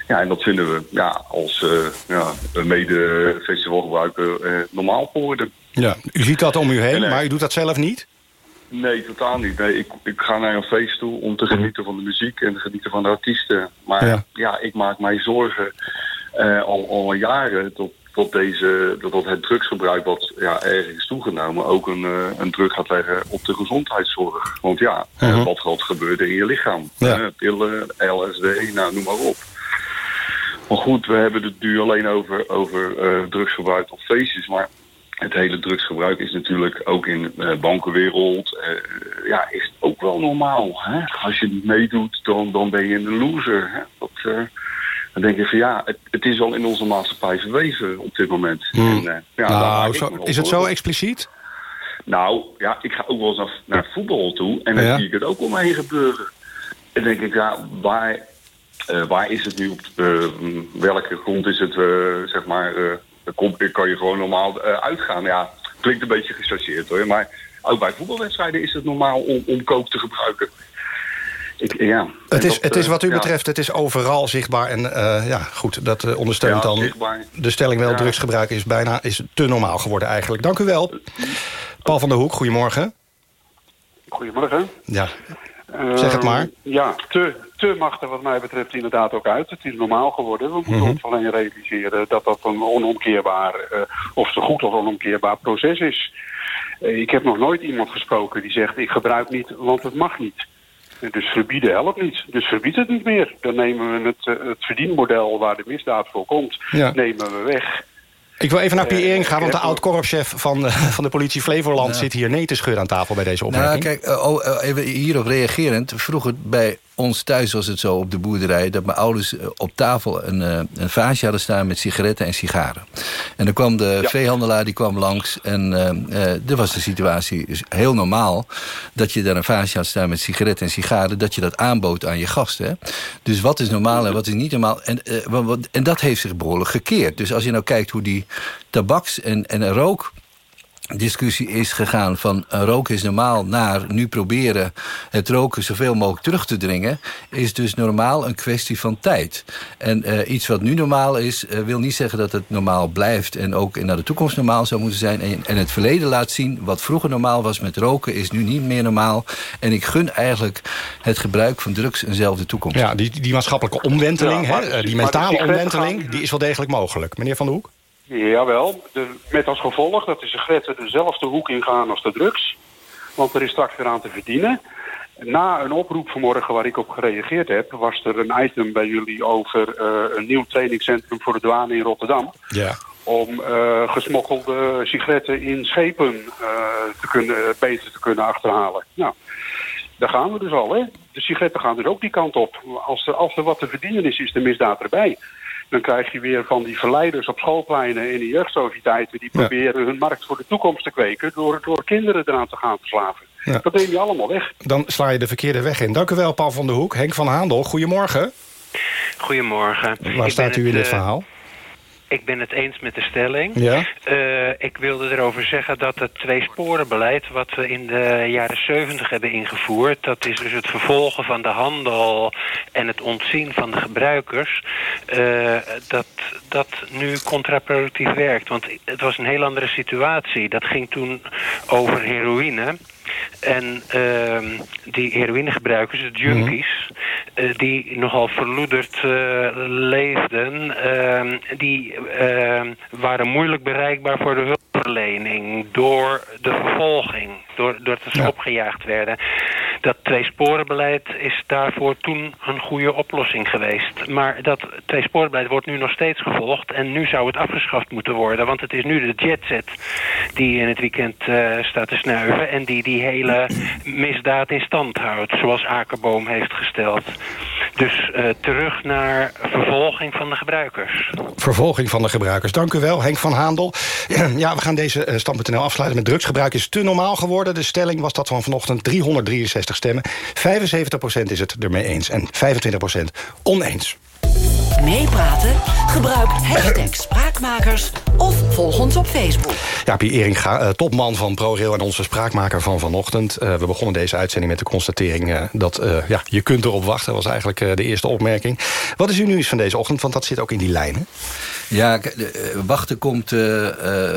Ja, en dat vinden we ja, als ja, mede-festivalgebruiker eh, normaal geworden. Ja, u ziet dat om u heen, En, maar u doet dat zelf niet? Nee, totaal niet. Nee, ik, ik ga naar een feest toe om te genieten van de muziek en te genieten van de artiesten. Maar Ja. ja, ik maak mij zorgen eh, al, al jaren tot, tot, deze, het drugsgebruik wat ja, erg is toegenomen ook een, eh, een druk gaat leggen op de gezondheidszorg. Want ja, eh, Mhm. wat gaat gebeuren in je lichaam? Ja. Pillen, LSD, nou noem maar op. Maar goed, we hebben het nu alleen over, over drugsgebruik op feestjes. Maar het hele drugsgebruik is natuurlijk ook in de bankenwereld... eh, ja, is ook wel normaal. Hè? Als je niet meedoet, dan, dan ben je een loser. Hè? Dat, eh, dan denk je van ja, het, het is al in onze maatschappij verweven op dit moment. En, eh, ja, nou, ik zo- is het zo expliciet? Nou, ja, ik ga ook wel eens naar, naar voetbal toe en dan Ja. zie ik het ook om me heen gebeuren. En denk ik, ja, waar, eh, waar is het nu op, eh, welke grond is het, eh, zeg maar, eh, dan kom, kan je gewoon normaal eh, uitgaan. Ja, klinkt een beetje gechargeerd hoor. Maar ook bij voetbalwedstrijden is het normaal om, om kook te gebruiken. Ik, ja. Het is, dat, het is wat u eh, ja. betreft, het is overal zichtbaar. En eh, ja, goed, dat eh, ondersteunt Ja, dan zichtbaar. de stelling wel. Ja. Drugsgebruik is bijna is te normaal geworden eigenlijk. Dank u wel. Paul van der Hoek, goedemorgen. Goedemorgen. Ja, Zeg het maar. Eh, ja, te, te er wat mij betreft inderdaad ook uit. Het is normaal geworden. We moeten Mhm. ons alleen realiseren dat dat een onomkeerbaar, eh, of zo goed als onomkeerbaar proces is. Eh, ik heb nog nooit iemand gesproken die zegt ik gebruik niet, want het mag niet. Dus verbieden helpt niet. Dus verbied het niet meer. Dan nemen we het, eh, het verdienmodel waar de misdaad voor komt, Ja. nemen we weg. Ik wil even naar Pierre Eh, Ering gaan, want de oud-korpschef van, eh, van de politie Flevoland Ja. zit hier nee te schudden aan tafel bij deze Nou, opmerking. kijk, eh, oh, even hierop reagerend. Vroeger bij ons thuis was het zo op de boerderij... dat mijn ouders eh, op tafel een, eh, een vaasje hadden staan met sigaretten en sigaren. En dan kwam de veehandelaar die kwam langs. En eh, er was de situatie dus heel normaal... dat je daar een vaasje had staan met sigaretten en sigaren... dat je dat aanbood aan je gasten. Dus wat is normaal en wat is niet normaal? En, en dat heeft zich behoorlijk gekeerd. Dus als je nou kijkt hoe die tabaks- en, en rook discussie is gegaan van uh, roken is normaal naar nu proberen het roken zoveel mogelijk terug te dringen, is dus normaal een kwestie van tijd. En uh, iets wat nu normaal is, uh, wil niet zeggen dat het normaal blijft en ook naar de toekomst normaal zou moeten zijn. En, en het verleden laat zien, wat vroeger normaal was met roken, is nu niet meer normaal. En ik gun eigenlijk het gebruik van drugs eenzelfde toekomst. Ja, die, die maatschappelijke omwenteling, Ja, maar- hè, eh, die mentale die omwenteling... gaan- die is wel degelijk mogelijk. Meneer Van der Hoek? Jawel, de, met als gevolg dat de sigaretten dezelfde hoek ingaan als de drugs. Want er is straks weer aan te verdienen. Na een oproep vanmorgen waar ik op gereageerd heb... was er een item bij jullie over eh, een nieuw trainingscentrum voor de douane in Rotterdam. Ja. Om eh, gesmokkelde sigaretten in schepen eh, te kunnen, beter te kunnen achterhalen. Nou, daar gaan we dus al. Hè? De sigaretten gaan dus ook die kant op. Als er, als er wat te verdienen is, is de misdaad erbij. Dan krijg je weer van die verleiders op schoolpleinen en de jeugdsociëteiten... die Ja. proberen hun markt voor de toekomst te kweken... door, door kinderen eraan te gaan verslaven. Ja. Dat neem je allemaal weg. Dan sla je de verkeerde weg in. Dank u wel, Paul van der Hoek. Henk van Haandel, goedemorgen. Goedemorgen. Waar Ik staat u in het, dit eh, verhaal? Ik ben het eens met de stelling. Ja? Eh, ik wilde erover zeggen dat het tweesporenbeleid... wat we in de jaren 70 hebben ingevoerd... dat is dus het vervolgen van de handel en het ontzien van de gebruikers... eh, dat dat nu contraproductief werkt. Want het was een heel andere situatie. Dat ging toen over heroïne... En ehm, die heroïnegebruikers, de junkies, eh, die nogal verloederd eh, leefden, ehm, die ehm, waren moeilijk bereikbaar voor de hulpverlening door de vervolging, door, doordat ze opgejaagd werden. Dat tweesporenbeleid is daarvoor toen een goede oplossing geweest. Maar dat tweesporenbeleid wordt nu nog steeds gevolgd en nu zou het afgeschaft moeten worden, want het is nu de jetset die in het weekend eh, staat te snuiven en die die hele misdaad in stand houdt, zoals Akerboom heeft gesteld. Dus eh, terug naar vervolging van de gebruikers. Vervolging van de gebruikers. Dank u wel, Henk van Haandel. Ja, we gaan deze uh, afsluiten met drugsgebruik is te normaal geworden. De stelling was dat van vanochtend 363 stemmen. 75% is het ermee eens en 25% oneens. Meepraten? Gebruik hashtag Spraakmakers of volg ons op Facebook. Ja, Pier Eringa, uh, topman van ProRail en onze spraakmaker van vanochtend. Uh, we begonnen deze uitzending met de constatering uh, dat ja, je kunt erop wachten. Dat was eigenlijk de eerste opmerking. Wat is uw nieuws van deze ochtend? Want dat zit ook in die lijnen. Ja, de, wachten komt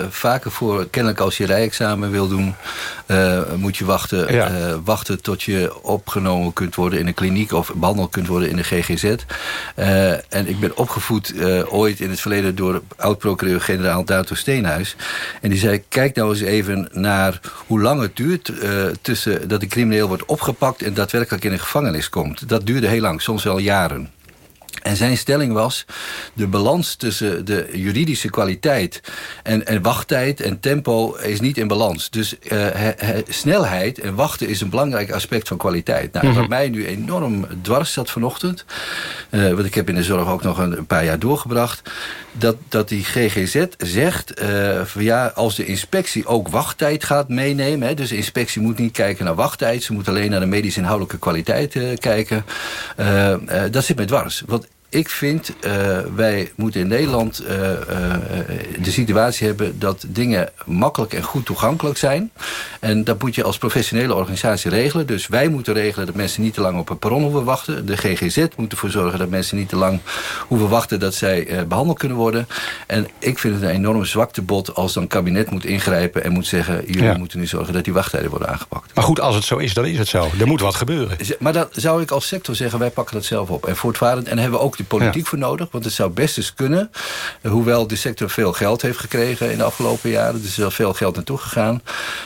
vaker voor. Kennelijk als je rijexamen wil doen, moet je wachten. Ja. wachten tot je opgenomen kunt worden in een kliniek... of behandeld kunt worden in de GGZ. en ik ben opgevoed ooit in het verleden door oud-procureur-generaal Dato Steenhuis. En die zei, kijk nou eens even naar hoe lang het duurt... Tussen dat een crimineel wordt opgepakt en daadwerkelijk in de gevangenis komt. Dat duurde heel lang, soms wel jaren. En zijn stelling was, de balans tussen de juridische kwaliteit en, en wachttijd en tempo is niet in balans. Dus uh, he, he, snelheid en wachten is een belangrijk aspect van kwaliteit. Nou, mm -hmm. Wat mij nu enorm dwars zat vanochtend, uh, want ik heb in de zorg ook nog een, een paar jaar doorgebracht, dat, dat die GGZ zegt, uh, van ja, als de inspectie ook wachttijd gaat meenemen, hè, dus de inspectie moet niet kijken naar wachttijd, ze moet alleen naar de medisch inhoudelijke kwaliteit kijken, dat zit me dwars. Want ik vind, uh, wij moeten in Nederland uh, uh, de situatie hebben... dat dingen makkelijk en goed toegankelijk zijn. En dat moet je als professionele organisatie regelen. Dus wij moeten regelen dat mensen niet te lang op een perron hoeven wachten. De GGZ moet ervoor zorgen dat mensen niet te lang hoeven wachten... dat zij behandeld kunnen worden. En ik vind het een enorm zwaktebod als dan kabinet moet ingrijpen... en moet zeggen, jullie ja. moeten nu zorgen dat die wachttijden worden aangepakt. Maar goed, als het zo is, dan is het zo. Er moet wat gebeuren. Maar dan zou ik als sector zeggen, wij pakken dat zelf op. En voortvarend, en hebben we ook politiek voor nodig. Want het zou best eens kunnen, hoewel de sector veel geld heeft gekregen in de afgelopen jaren. Er is wel veel geld naartoe gegaan.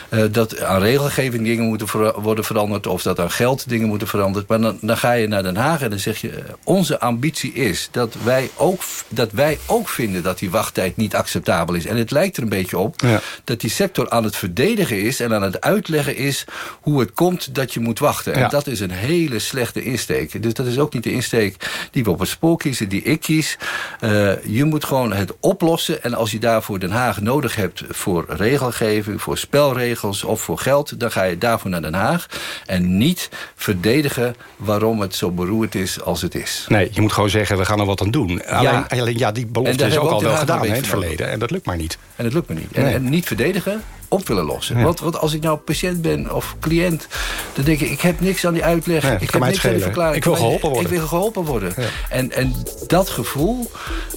Uh, dat aan regelgeving dingen moeten ver worden veranderd. Of dat aan geld dingen moeten veranderd. Maar dan, dan ga je naar Den Haag en dan zeg je... onze ambitie is dat wij, ook, dat wij ook vinden dat die wachttijd niet acceptabel is. En het lijkt er een beetje op ja. dat die sector aan het verdedigen is... en aan het uitleggen is hoe het komt dat je moet wachten. En ja. dat is een hele slechte insteek. Dus dat is ook niet de insteek die we op het spoor kiezen... die ik kies. Uh, je moet gewoon het oplossen. En als je daarvoor Den Haag nodig hebt voor regelgeving... voor spelregels of voor geld... dan ga je daarvoor naar Den Haag. En niet verdedigen waarom het zo beroerd is als het is. Nee, je moet gewoon zeggen, we gaan er wat aan doen. Alleen, alleen ja, die belofte is ook al wel gedaan in het verleden. En dat lukt maar niet. En dat lukt maar niet. En, en niet verdedigen, op willen lossen. Ja. Want, want, als ik nou patiënt ben of cliënt... dan denk ik, ik heb niks aan die uitleg. Ja, ik heb niks aan die verklaring. Ik wil geholpen worden. Ik wil geholpen worden. Ja. En, en dat gevoel,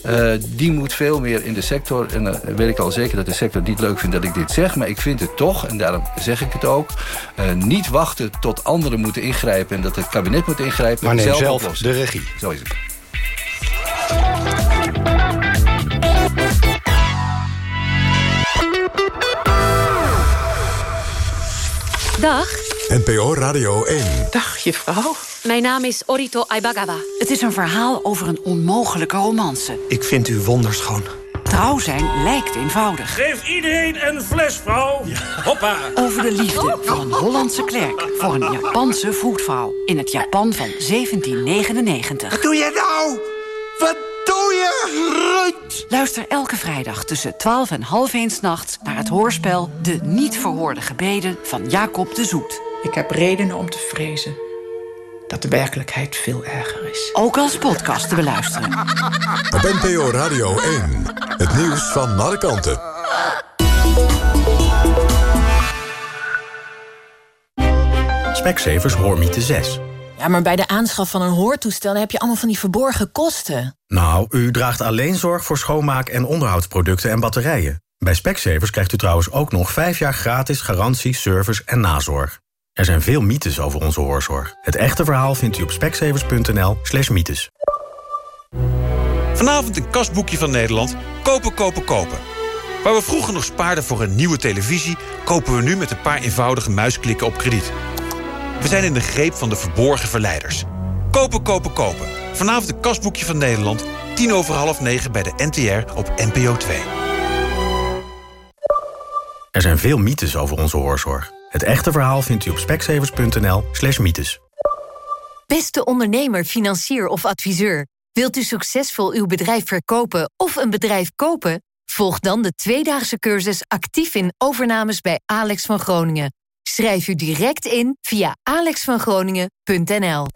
uh, die moet veel meer in de sector... en dan weet ik al zeker dat de sector niet leuk vindt dat ik dit zeg... maar ik vind het toch, en daarom zeg ik het ook... Uh, niet wachten tot anderen moeten ingrijpen... en dat het kabinet moet ingrijpen. Maar neem zelf, zelf de regie. Zo is het. Dag. NPO Radio 1. Dag, juffrouw. Mijn naam is Orito Aibagawa. Het is een verhaal over een onmogelijke romance. Ik vind u wonderschoon. Trouw zijn lijkt eenvoudig. Geef iedereen een fles, vrouw. Ja. Hoppa. Over de liefde van een Hollandse klerk voor een Japanse voetvrouw. In het Japan van 1799. Wat doe je nou? Wat Luister elke vrijdag tussen 12 en half 1 nachts naar het hoorspel De Niet Verhoorde Gebeden van Jacob de Zoet. Ik heb redenen om te vrezen dat de werkelijkheid veel erger is. Ook als podcast te beluisteren. Op NPO Radio 1. Het nieuws van alle kanten. Specsavers Hoormiete 6. Ja, maar bij de aanschaf van een hoortoestel heb je allemaal van die verborgen kosten. Nou, u draagt alleen zorg voor schoonmaak- en onderhoudsproducten en batterijen. Bij Specsavers krijgt u trouwens ook nog 5 jaar gratis garantie, service en nazorg. Er zijn veel mythes over onze hoorzorg. Het echte verhaal vindt u op specsavers.nl slash mythes. Vanavond een kastboekje van Nederland. Kopen, kopen, kopen. Waar we vroeger nog spaarden voor een nieuwe televisie... kopen we nu met een paar eenvoudige muisklikken op krediet. We zijn in de greep van de verborgen verleiders. Kopen, kopen, kopen. Vanavond een kastboekje van Nederland. tien over half negen bij de NTR op NPO 2. Er zijn veel mythes over onze hoorzorg. Het echte verhaal vindt u op speksevers.nl slash mythes. Beste ondernemer, financier of adviseur. Wilt u succesvol uw bedrijf verkopen of een bedrijf kopen? Volg dan de tweedaagse cursus actief in overnames bij Alex van Groningen. Schrijf u direct in via alexvangroningen.nl.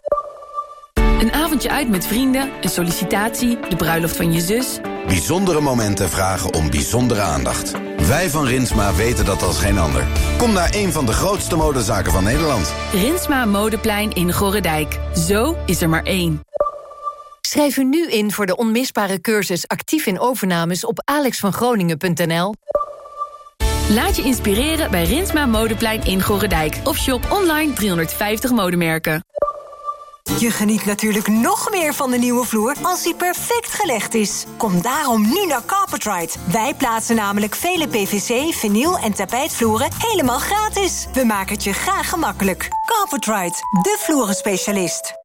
Een avondje uit met vrienden, een sollicitatie, de bruiloft van je zus. Bijzondere momenten vragen om bijzondere aandacht. Wij van Rinsma weten dat als geen ander. Kom naar een van de grootste modezaken van Nederland. Rinsma Modeplein in Gorredijk. Zo is er maar één. Schrijf u nu in voor de onmisbare cursus actief in overnames op alexvangroningen.nl. Laat je inspireren bij Rinsma Modeplein in Gorredijk. Of shop online 350 modemerken. Je geniet natuurlijk nog meer van de nieuwe vloer als die perfect gelegd is. Kom daarom nu naar Carpetride. Wij plaatsen namelijk vele PVC, vinyl en tapijtvloeren helemaal gratis. We maken het je graag gemakkelijk. Carpetride, de vloerenspecialist.